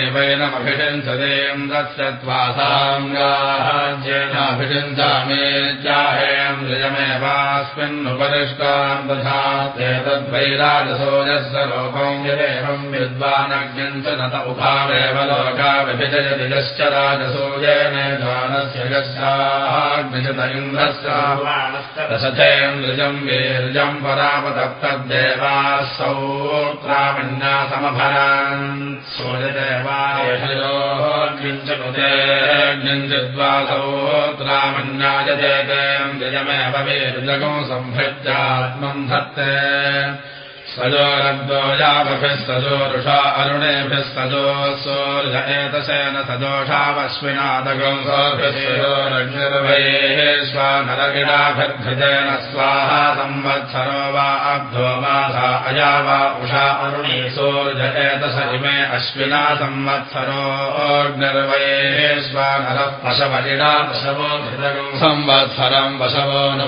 लोकम् यदेवम् विद्वानज्ञम् च नत उभावेव लोका विभिजयति यश्च राजसूयेन दानस्य यस्याग्निजत इन्द्रस्य रसथेन्द्रिजम् वीर्यम् परापदत्तद्देवाः सौत्रामन्यासमभरान्। सूर्यदेवायषयोग्निञ्चिद्वासौत्रामन्यायजेतेम् द्विजमेव वीर्जगो सम्भृत्यात्मम् धत्ते सजोरब्दो यावभिः सजोरुषा अरुणेभिः सजोत्सोर्ग स्वाहा संवत्सरो वा अब्धो मासा अया वा उषा सोर्ज एतश इमे अश्विना संवत्सरोऽग्निर्वैः स्वानरः पशवलिडा पशवो घृतगं संवत्सरं वशवो न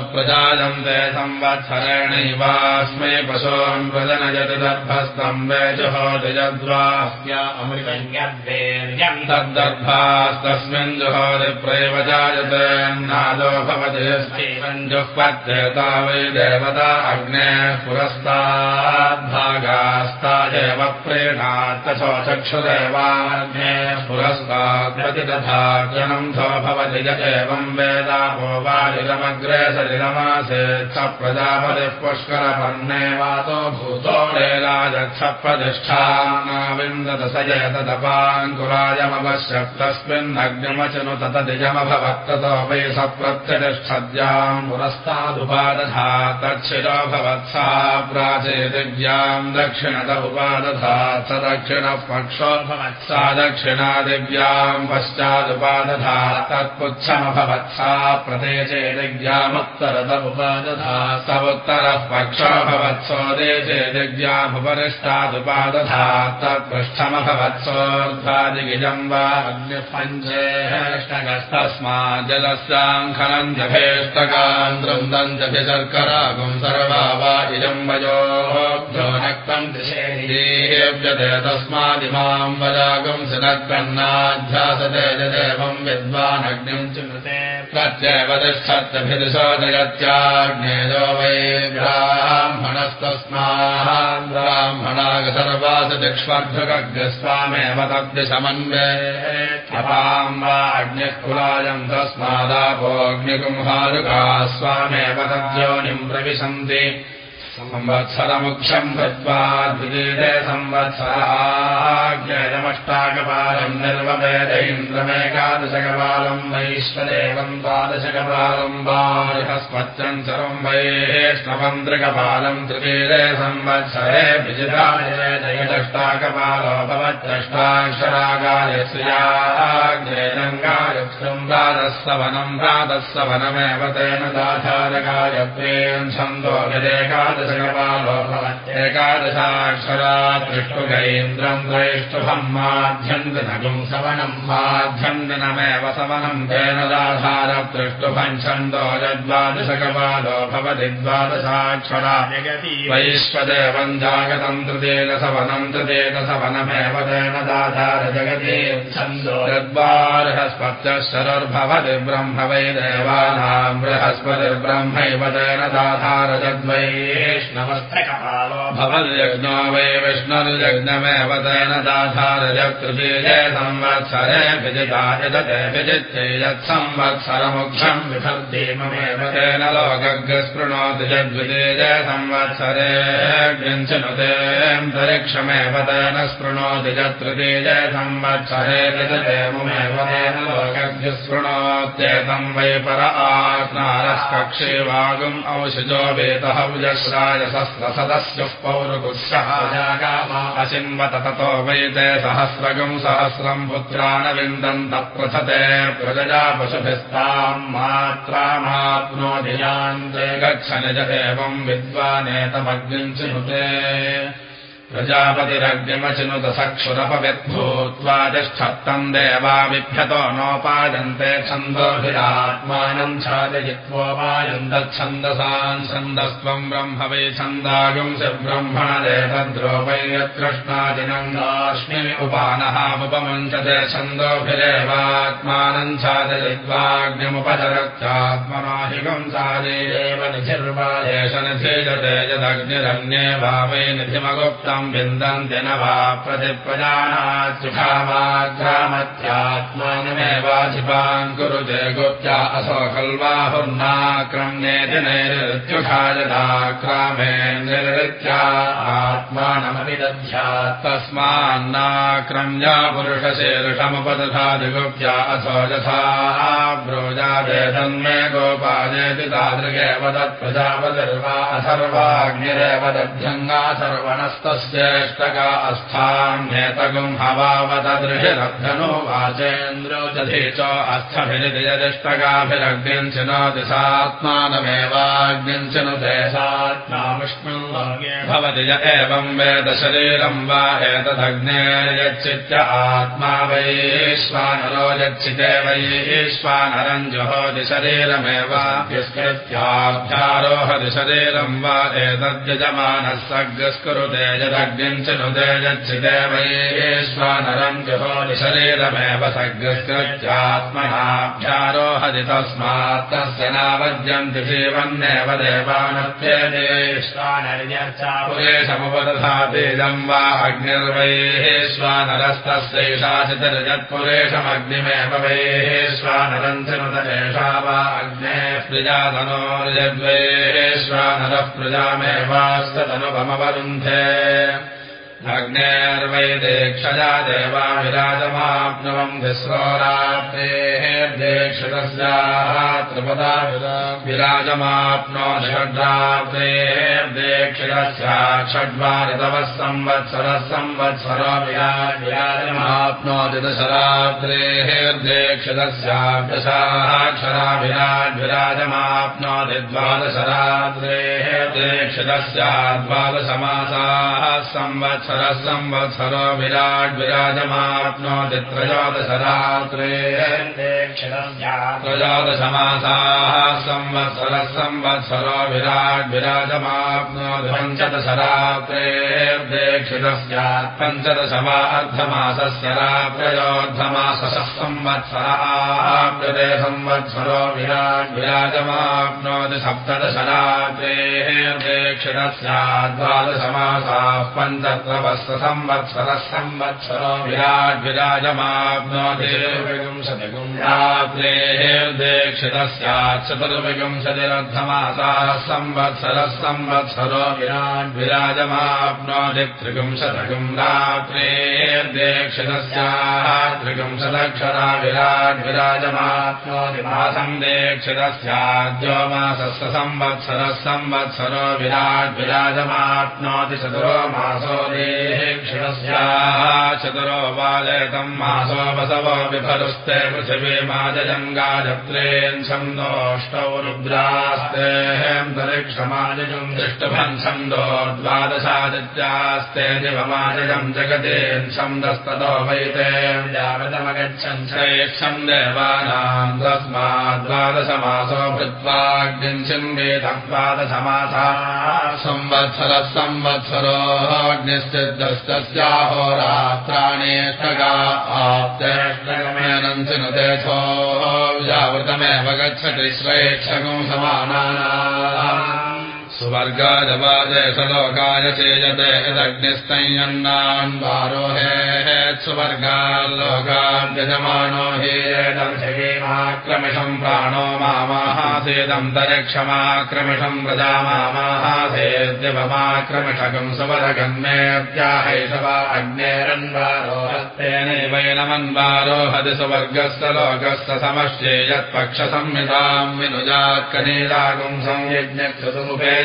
प्रजनयति दर्भस्तम्बे जुहोति यद्वाह्या अमृतन्यद्वेर्यम् तद्दर्भास्तस्मिन् जुहोति प्रैव जायते नादो भवति एवम् जुह्वत्येता वै देवता अग्नेः पुरस्ताद्भागास्ता एव प्रेणात्तथो चक्षुरेवाग्नेः पुरस्ताद्वति तथा जनम् थो भवति य एवम् वेदापो वालिरमग्रे सलिलमासे स प्रजापतिः पुष्करपर्णे वातो भूतो लेलायच्छप्रतिष्ठानाविन्दत स एतदपाङ्कुरायमवश्यक्तस्मिन्नग्निमचनु ततदिजमभवत्ततो वै स प्रत्यतिष्ठद्याम् पुरस्तादुपादधा तच्छिरो भवत्सा प्राचेदिव्याम् दक्षिणत उपादधा स दक्षिणः पक्षो भवत्सा दक्षिणादिव्याम् पश्चादुपादधा तत्पुच्छमभवत्सा प्रदेशे दिव्यामुत्तरत उपादधा स उत्तरः पक्षो भवत्सो देशे दिव्यामुपरिष्टादुपादधा तत्पृष्ठमभवत्सोऽर्धादिगिजम् वा अग्निपञ्चेष्टगस्तस्माज्जलस्याङ्खनम् जभेष्टकाम् दृन्दम् जभिशर्करागुम् सर्वा वा इजम् वयोभ्यो नक्तम् दिशेभ्यते तस्मादिमाम् वजागुम् सिनक्कन्नाध्यासते यदेवम् विद्वानग्निम् चिनुते प्रत्येव तिष्ठत्यभिदिशो जगत्याग्नेयो वै ब्राह्मणस्तस्माः दिक्ष्मर्भृगग्रस्वामेव तद्दिशमन्वे अपाम् वा अग्निः कुलायम् तस्मादापोऽग्निगुंहारुका स्वामेव तद्योनिम् प्रविशन्ति संवत्सरमुख्यम् कृत्वा द्वितीये संवत्सराज्ञयमष्टाकपालम् निर्ववेद इन्द्रमेकादशकपालम् वैश्वदेवम् द्वादशकपालम् वाहस्पत्यम् सर्वम् वैष्णवन्द्रकपालम् तृतीये संवत्सरे विजितायदष्टाकपालो भवत्यष्टाक्षरागाय श्रियाज्ञेदङ्गायुक्तम् राधस्सवनम् राधस्सवनमेव तेन दाधारकाय प्रेम् छन्दो यदेकादश एकादशकपालो एकादशाक्षरा दृष्टुगैन्द्रम् द्रैष्टुभम् माध्यन्दिनगुम् सवनम् माध्यन्दिनमेव सवनम् तेन दाधार दृष्टुभम् छन्दो यद्वादशकपालो भवति द्वादशाक्षरा। वैश्वदेवम् जागतम् तृतेन सवनम् तृतेन सवनमेव तेन दाधार जगति छन्दो यद्वार्हस्पत्यशरर्भवति ब्रह्म वै देवानाम् बृहस्पतिर्ब्रह्मैव तेन दाधार जद्वै वैष्णवस्त्रकपालो भवद्यज्ञो वै विष्णुर्यज्ञमेव तेन दाधारजकृतीये संवत्सरे विजिता यदते विजित्यै यत्संवत्सरमुख्यम् विभर्देममेव तेन लोकग्रस्पृणोति यद्वितीये संवत्सरे ग्यञ्चनुतेऽन्तरिक्षमेव तेन स्पृणोति यत्तृतीये संवत्सरे तेन लोकग्रस्पृणोत्येतम् वै पर आत्नारस्कक्षे वागुम् औषजो वेदः सहस्रसदस्युः पौरुगुस्यः अचिन्वत ततो वैते सहस्रगम् सहस्रम् पुत्रानविन्दम् तत्प्रथते प्रजया पशुभिस्ताम् मात्रामाप्नोधियान्ते गच्छ निज एवम् विद्वानेतमग्निम् चिनुते प्रजापतिरग्निमचिनुत सक्षुरपव्यद्भूत्वा तिष्ठत्तम् देवा बिभ्यतो नोपायन्ते छन्दोभिरात्मानम् छादयित्वोपायन्दच्छन्दसान् छन्दस्त्वम् ब्रह्म वै छन्दागुंस छादयित्वाग्निमुपचरत्यात्मनाहिकम् सादेव निधिर्वादेश निधीयते यदग्निरन्ये भावै निधिमगुप्तम् विन्दन्ति न वा प्रतिप्रजानात्युषावाग्रामत्यात्मानमेवाधिपान् कुरुते गुप्त्या असौ खल्वाहुर्नाक्रम्येति नैरृत्युषा यदाक्रामे निर्ऋत्या आत्मानमपि दध्यात् तस्मान्नाक्रम्या पुरुषशीर्षमुपदधादिगुप्त्या असौ यथा ब्रोजादेतन्मे गोपादेति तादृगेव तत्प्रजापतिर्वा सर्वाग्निरेव दध्यङ्गा सर्वणस्तस्येष्टका अस्थान्येतगुम् हवावतदृशिरभ्यनो वाचेन्द्रो दधि च अस्थभिरिदिष्टकाभिरग्निञ्चिनोति सात्मानमेवाग्निञ्चिनु देशात्मा विष्णु भवति य एवम् वेदशरीरम् वा एतदग्नेर्यच्चित्य आत्मा वैश्वानरो यच्चिते वैश्वानरम् जुहोति शरीरमेव यस्कृत्याभ्यारोहति शरीरम् वा एतद्यजमानः सग्स्कुरुते यदग्निम् च नुते यच्छिते वैश्वानरम् जुहोति शरीरमेव सग्स्कृत्यात्मनाभ्यारोहति तस्मात् तस्य नावद्यन्ति जीवन्नेव देवानत्येदेश्वानर्यच्चापुरेशमुपदधातेजम् वा अग्निर्वैश्वानरस्तस्यैषाचितर्यत्पुरेशमग्निमेव वैश्वानरम् च नुतरेषा वा अग्नेः प्रजातनोर्यद्वैश्वानरः प्रजामेवास्तदनुभमवरुन्धे وسلم अग्नेर्वैदेक्षजा देवा विराजमाप्नुवम् विस्रोराप्तेर्देक्षितस्याः त्रिपदा विराजमाप्नो षड्राप्तेर्देक्षितस्यात् षड्वारितवः संवत्सरः संवत्सरो विराजमाप्नोति दशरात्रेर्देक्षितस्याभ्यसाक्षरा विराट् विराजमाप्नोति द्वादशरात्रेर्देक्षितस्याद्वादशमासाः संवत्सर सरः संवत्सरो विराट् विराजमाप्नोति त्रयोदशरात्रे त्रयोदशमासाः संवत्सरः संवत्सरो विराट् विराजमाप्नोति पञ्चदशरात्रेर्देक्षितस्यात् पञ्चदशमा अर्धमासस्य रात्रयोर्धमासः संवत्सराप्यते संवत्सरो विराट् विराजमाप्नोति सप्तदशरात्रेर्देक्षितस्यात् द्वादशमासाः पञ्चत्र संवत्सरः संवत्सरो विराट् विराजमाप्नोतिविंशतिगुंरात्रेर्देक्षितस्यात् चतुर्विंशतिरर्धमासाः संवत्सरः संवत्सरो विराट् विराजमाप्नोति त्रिगुंशतगुं रात्रेर्देक्षितस्याः त्रिगुंशदक्षरा विराट् विराजमाप्नोति मासम् देक्षितस्याद्यो मासस्य संवत्सरः संवत्सरो विराट् विराजमाप्नोति चतुरो मासो देक्षिणस्याः चतुरो बालयतम् मासो वसवो विफलुस्ते पृथिवी माजजङ्गाजत्रेन् छन्दोऽष्टौ रुद्रास्तेऽन्तरिक्षमाजम् दृष्टभन् छन्दो द्वादशादित्यास्ते दिवमाजयम् जगतेन् छन्दस्ततो वैते व्यावृतमगच्छन् श्रेक्षम् देवानाम् तस्मात् द्वादशमासो भृत्वाग्निम् वेदम् द्वादशमासा संवत्सरः आप्तेष्टगमेनम् चिनुतेथो व्यावृतमेव गच्छति समानानाम् सुवर्गाजवाजय सलोकाय चेयते यदग्निस्तयन्नान् वारोहेत् सुवर्गाल्लोकाद्यजमानो हीयेदंशगेमाक्रमिषम् प्राणो मामाहासेदम् तरिक्षमाक्रमिषम् प्रजामामाहासेद्यवमाक्रमिषकम् सुवरगन्मेत्याहैषवा अग्नेरन्वारो हस्तेनैवैनमन्वारो हति सुवर्गस्य लोकस्य समश्ये यत्पक्षसंहिताम् विनुजात्कनीरागुम्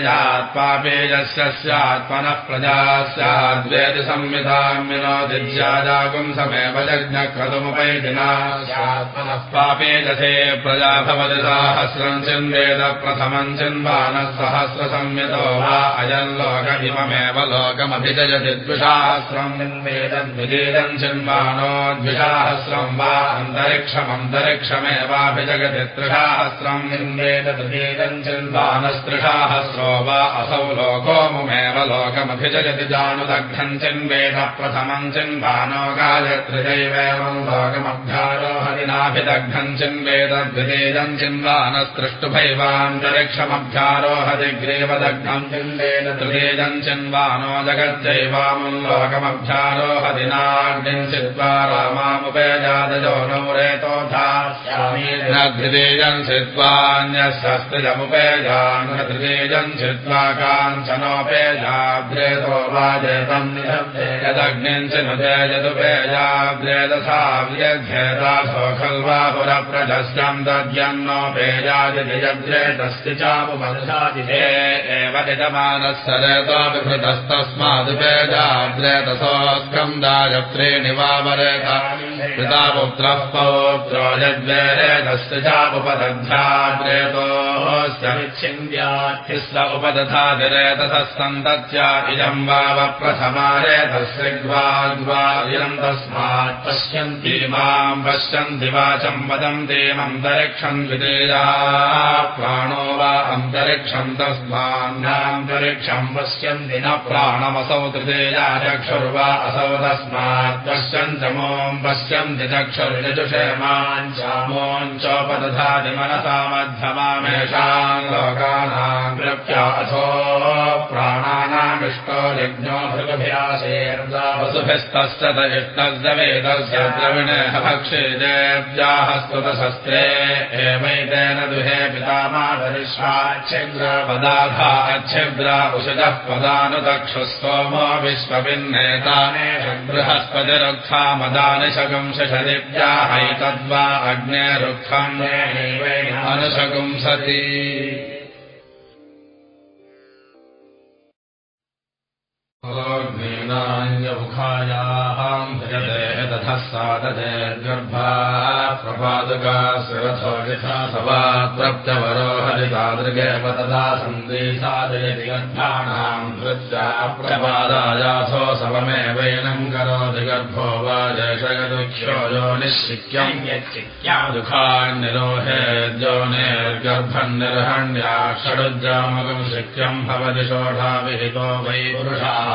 पेयात्पापेयस्य स्यात्मनः प्रजा स्याद्वेदि संविधाम् विनोदिज्याजागुंसमेव जज्ञक्रतुमुपैदिना स्यात्मनः पापेजसे प्रजा भवति साहस्रम् चिन्वेद प्रथमम् चिन्वानः सहस्रसंयतो वा अयम् लोक इममेव लोकमभिजयति द्विसाहस्रम् वेदद्वितीयम् चिन्वानो द्विसाहस्रम् वा अन्तरिक्षमन्तरिक्षमेवाभिजगति त्रिसाहस्रम् वेद द्वितीयम् चिन्वानस्त्रिसाहस्रो वा असौ लोको मुमेव लोकमभिजयति जानुदग्धम् चिन्वेद प्रथमम् चिन्वानो गायत्रिदैवेवम् लोकमभ्यारोहरिनाभिदग्धम् चिन्वेद द्वितीयम् चिन्वानस्पृष्टुभैवान्तरिक्षमभ्यारोहति ग्रीवदग्धम् चिन्वेद तृतीयम् चिन्वानो जगज्जैवामुम् लोकमभ्यारोहति नाग्निम् चित्वा रामामुपयजातयो नौ रेतोधा द्वितीयम् चित्वान्यस्तिजमुपेजान् तृतीयम् चित्वा काञ्चनोपेजाद्रेतो वाजेतम् यदग्निम् च नुते यदुपेजाद्रेतसा व्यध्येतासो खल्वाहुरप्रजस्यम् दद्यन्नोपेजादिजद्रेतस्य चापुमनुषादिते एव यजमानस्य रेतोऽभिभृतस्तस्मादुपेजाद्रेतसोऽस्कन्दायत्रे निवामरेत पिता पुत्रः चापुपदध्याद्रेतोऽस्य छिन्द्याथिस्व उपदधातिरेतसः सन्तत्या इदम् वाव प्रथमा रेतस्यग्वाग्वा इदम् तस्मात् पश्यन्ति माम् पश्यन्ति वाचम् वदन्ति मन्तरिक्षम् द्वितीया प्राणो वा अन्तरिक्षम् तस्मान्नान्तरिक्षम् पश्यन्ति न प्राणमसौ तृतीया चक्षुर्वा असौ तस्मात् पश्यन्तमोम् पश्यन्ति चक्षुर्यजुषेमाञ्चामोञ्चोपदधाति मनसा मध्यमामेषाम् लोकानाम् कृत्या अथो प्राणानामिष्टो यज्ञो भृगभिराशेर्जा वसुभिस्तस्य त इष्टस्य वेदस्य भक्षे देव्याः एवैतेन दुहे पितामादरिष्वाच्छिद्रपदाधा अच्छिद्र उषजः पदानुदक्षुः सोमो विश्वभिन्नेताने बृहस्पतिरुक्था मदानि शगुंसदिव्याहैतद्वा अग्नेरुक्थम् अनुशगुंसति सादते गर्भा प्रपादुका शिरथो यथा सवाप्रत्यवरो हरितादृगेव तदा सन्देशादयति गर्भाणाम् धृत्या प्रपादायाथो सममेवैनम् करोति गर्भो वा जयशयदुख्यो यो निश्चिक्यम् यच्चिक्या दुःखान्निरोहेद्योनेर्गर्भम् निर्हण्या षडुज्जामकम् शिक्यम् भवति षोढाविहितो वै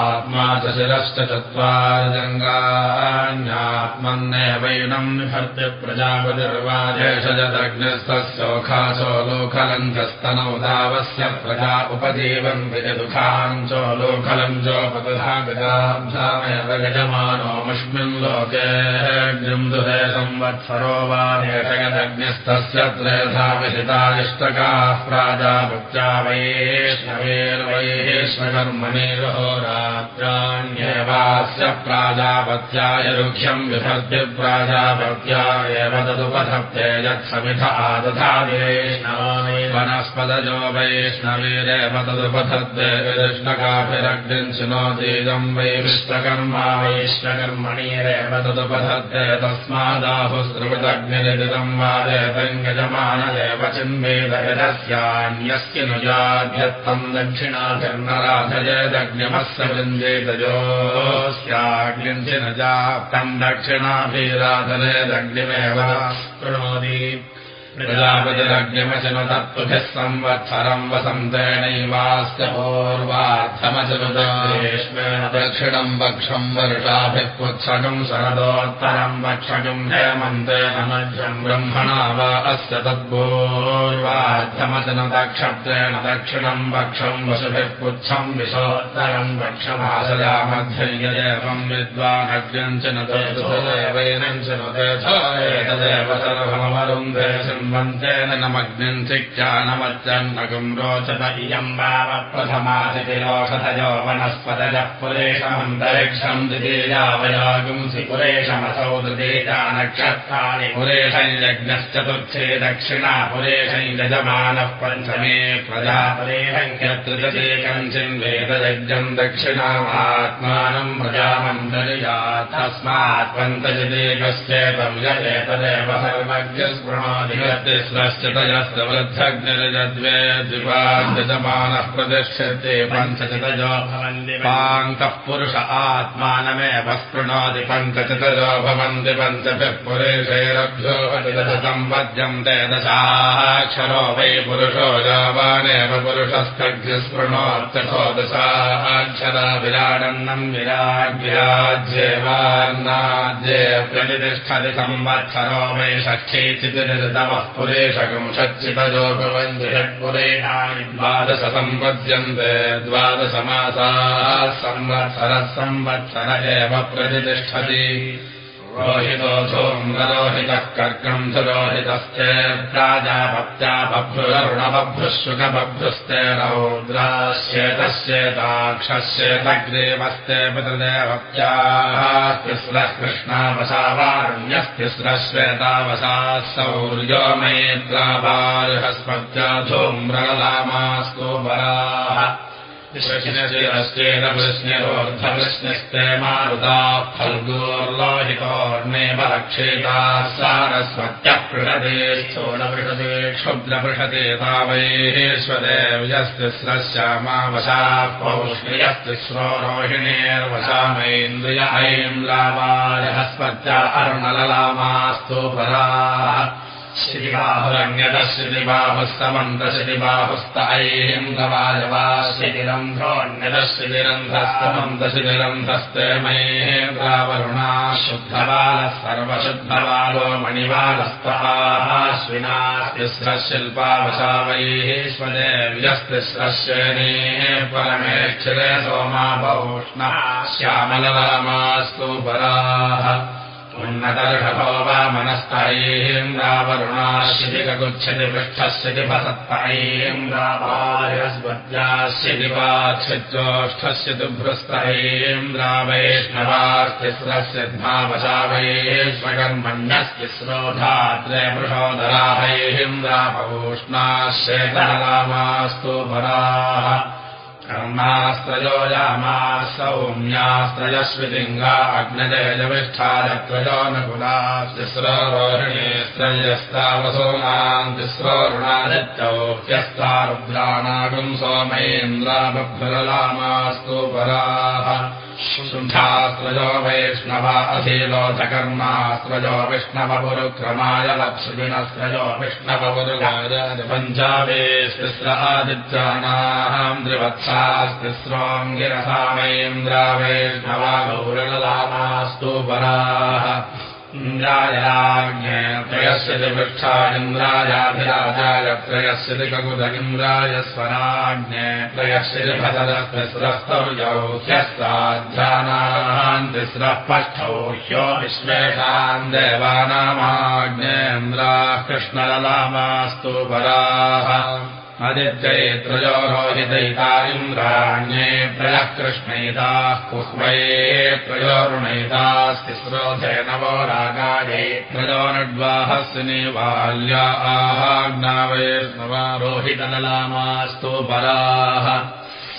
पुरुषात्मा च शिरश्च चत्वारजङ्गान्यात्मन्नेवैनम् निभर्ति प्रजापतिर्वाजेषजदग्निस्तस्योखाचो लोखलञ्चस्तनौ दावस्य प्रजा उपजीवन् विजदुःखाञ्चो लोखलम् चोपतथा गजाब्धामेव गजमानोमस्मिन् लोके दुहे संवत्सरो वा एषयदग्निस्तस्य त्रेधा विहितानिष्टकाः प्राजापत्या वैष्णवेर्वैष्णकर्मणिरहोरात्राण्येवास्य प्राजापत्याय रुख्यम् विभर्ति प्राजापत्या एव तदुपधत्ते यत्समिथ आदधा वनस्पदजो वैष्णवीरेव तदुपधत्ते कृष्णकाभिरग्निम् चिनोतीजम् वै विश्वकर्मा वैश्वकर्मणीरेव तदुपधत्ते तस्मादाहुस्त्रिवृतग्निरिदम् वादेतम् यजमानदेव चिन्वेदयस्यान्यस्य नुजाध्यत्तम् दक्षिणाभिर्नराधयेदग्निमस्य वृन्देतजोऽस्याग्निञ्चि न जाप्तम् दक्षिणाभिराधनेदग्निमेव कृणोति प्रजापतिरग्निमचनुतत्तुभिः संवत्सरम् वसन्तेनैवास्य पूर्वार्थमचनुतेष्मेण दक्षिणम् वक्षम् वर्षाभिः पुच्छकम् शरदोत्तरम् वक्षकम् हेमन्तेन मध्यम् ब्रह्मणा वा अस्य तद्पूर्वार्थमचनुतक्षत्रेण दक्षिणम् वक्षम् वसुभिः पुच्छम् विशोत्तरम् वक्षमाशया मध्यैयदेवम् विद्वानग्न्यम् च न तदेवैनम् च न तदेव सर्वमरुन्धे शृण्वन्तेन नमग्निम् शिक्षा नमत्यन्नगम् रोचत प्रथमातिथिरो पुरेशमसोषधयो वनस्पतजः पुरेशमन्तरिक्षम् द्वितीयावयागुंसि पुरेशमसौ द्वितीया नक्षत्राणि पुरेशम् यज्ञश्चतुर्थे दक्षिणा पुरेशम् यजमानः पञ्चमे प्रजा पुरेशम् यत्रिजतेकम् चिन्वेदयज्ञम् दक्षिणामात्मानम् प्रजामन्तर्या तस्मात् पञ्चजदेकश्चेतम् यदेतदेव सर्वज्ञस्पृणोधिगतिस्रश्च तजस्तवृद्धग्निरजद्वे द्विपाद्यजमानः प्रतिष्ठते पञ्चचतजो पाङ्कः पुरुष आत्मानमेव स्पृणोति पञ्चचतजो भवन्ति पञ्चभिः पुरुषैरभ्यो सम्पद्यन्ते दशाक्षरो वै पुरुषो जावानेव पुरुषस्तग्स्पृणोत्यथो दशाक्षरा विराडन्नम् विराग्विराज्येवान्नाद्ये प्रतिष्ठति संवत्सरो वै षष्ठीचितिनिर्तमः पुरेशकम् षच्चितजो भवन्ति षट्पुरेणानि द्वादश सम्पद्यन्ते द्वादशमासाः संवत्सरः संवत्सर एव प्रतिष्ठति रोहितो धूम्ररोहितः कर्कम् सुरोहितस्ते प्राजापत्या बभ्रुरुणबभ्रुः शुकबभ्रुस्ते रौद्राश्चेतश्चेताक्षश्चेतग्रेवस्ते पितृदेवत्याः तिस्रः कृष्णावसावारुण्यस्तिस्रः श्वेतावसाः सौर्यो मैत्राबार्हस्पत्या कृष्णशिरश्चेदवृष्ण्यरोर्धवृष्ण्यस्ते मारुताः पृषते स्थूलपृषते क्षुद्रपृषते तावैश्वदेव्यस्तिस्रश्यामावशाः पौष्ण्यस्तिस्रो रोहिणेर्वशामैन्द्रिय ऐन्द्रावारहस्पत्या अरुणललामास्तु पराः श्रीबाहुरन्यदश्रिबाहुस्तमन्तश्रिबाहुस्त ऐन्द्रवाजवा श्रीनिरन्ध्रोऽन्यदश्रिनिरन्ध्रस्तमन्तशिनिरन्ध्रस्ते मयेन्द्रावरुणा शुद्धबालः सर्वशुद्धबालो वैश्वदेव्यस्तिस्रश्रेणे परमेक्षरे सोमा बहुष्णः श्यामलरामास्तु पराः उन्नतर्षभो वा मनस्तैन्द्रावरुणाश्यतिकगुच्छति पृष्ठस्यति भसत्तैन्द्रावायस्पत्यास्यति पाच्छित्योष्ठस्य तुभ्रस्तैन्द्रा वैष्णवास्तिस्रस्य भावशा वैष्वकर्मण्यस्तिस्रोधात्रे पृषोदराहैन्द्रापौष्णाश्चेतरामास्तु पराः कर्णास्त्रयो यामा सौम्यास्त्रयश्विलिङ्गा अग्नजयजविष्ठारत्रयो नकुला तिस्रो रोहिणे स्त्रयस्तावसोनाम् तिस्रो ऋणादित्यौ ह्यस्ता रुद्राणागुम् सोमैन्द्राबभ्रलामास्तु पराः शुद्धास्त्रजो वैष्णवा अधीलोधकर्मास्त्रजो पञ्चावेस्तिस्र आदित्यानाम् त्रिवत्सास्तिस्रोऽङ्गिरसामैन्द्रा वैष्णवा गौरललामास्तु पराः इन्द्रायाज्ञे त्रयस्य वृक्षा इन्द्रायाभिराजाय त्रयस्य ककुदगिन्द्राय स्वराज्ञे त्रयस्य भदरस्तिस्रस्तौर्यौ ह्यस्ताध्यानान् तिस्रः पष्ठौ ह्यो विश्वेषाम् देवानामाज्ञेन्द्राः कृष्णललामास्तु पराः रोहितैता इन्द्राण्ये त्रयः कृष्णैताः कुह्वये त्रयोरुणैतास्तिस्रोधे नवो रागाये त्रयो नड्वाहस्नि बाल्या आहाग्नावैर्नवा रोहितललामास्तु पराः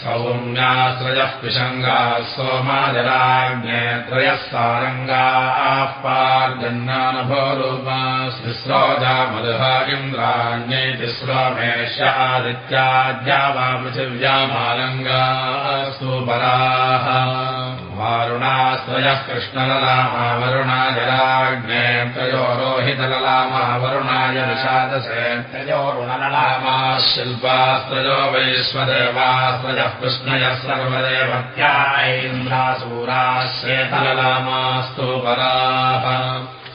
सौम्याश्रयः पिशङ्गाः सोमाजराज्ञे त्रयः सारङ्गाः पार्जन्नानुभोरूपास्तिस्रोजा मधुः इन्द्राण्ये तिस्रो मेष्यादित्याद्या वा पृथिव्यामालङ्गास्तु पराः वारुणास्त्रयः कृष्णललामा वरुणाजराज्ञे त्रयो रोहितललामा वरुणाय विषादसे त्रयोरुणललामा शिल्पास्त्रयो वैश्वदेवास्त्रयः कृष्णयः सर्वदेवत्या इन्द्रासूराश्चेतललामास्तु पराः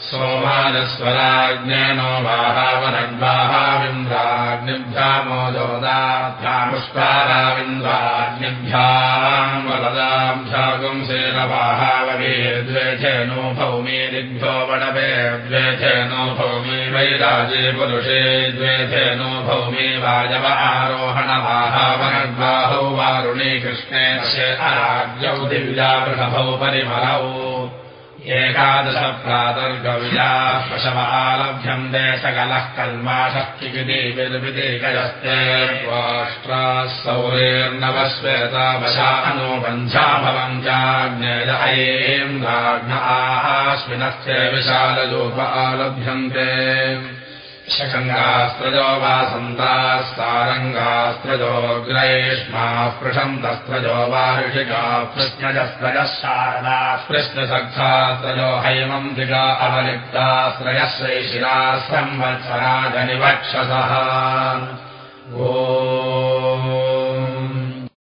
सोमानस्वराज्ञेनो वाहावरग्वाहाविन्द्राग्निभ्यामोदोदाभ्यामुष्काराविन्द्राग्निभ्याम् वलदाभ्यागुंसेनवाहाववे द्वेधेनो भौमे दिग्भ्यो वडवे द्वेधेनो भौमे वैराजे पुरुषे द्वेधेनो भौमे वाजव आरोहणवाहावनद्बाहौ वारुणे कृष्णे राज्यौ दिव्यावृषभौ परिमलौ एकादश प्रातर्गविजाः पशवालभ्यन्ते सकलः कल्माशक्तिविधिर्विधिकजस्ते राष्ट्राः सौरेर्नवश्वेतावशानो बन्ध्या भवम् चाज्ञेयेन्द्राघ्नास्मिनस्य विशालयोप आलभ्यन्ते शकङ्गास्त्रजो वा सन्ताः सारङ्गास्त्रजोग्रयेष्माः पृषन्तस्त्रजो वा ऋषिका कृष्णजस्त्रजः शारदा कृष्णसक्षास्त्रजो हैमम् दिगा अवलिप्ताश्रयः श्रैशिरा संवत्सराजनिवक्षसः ओ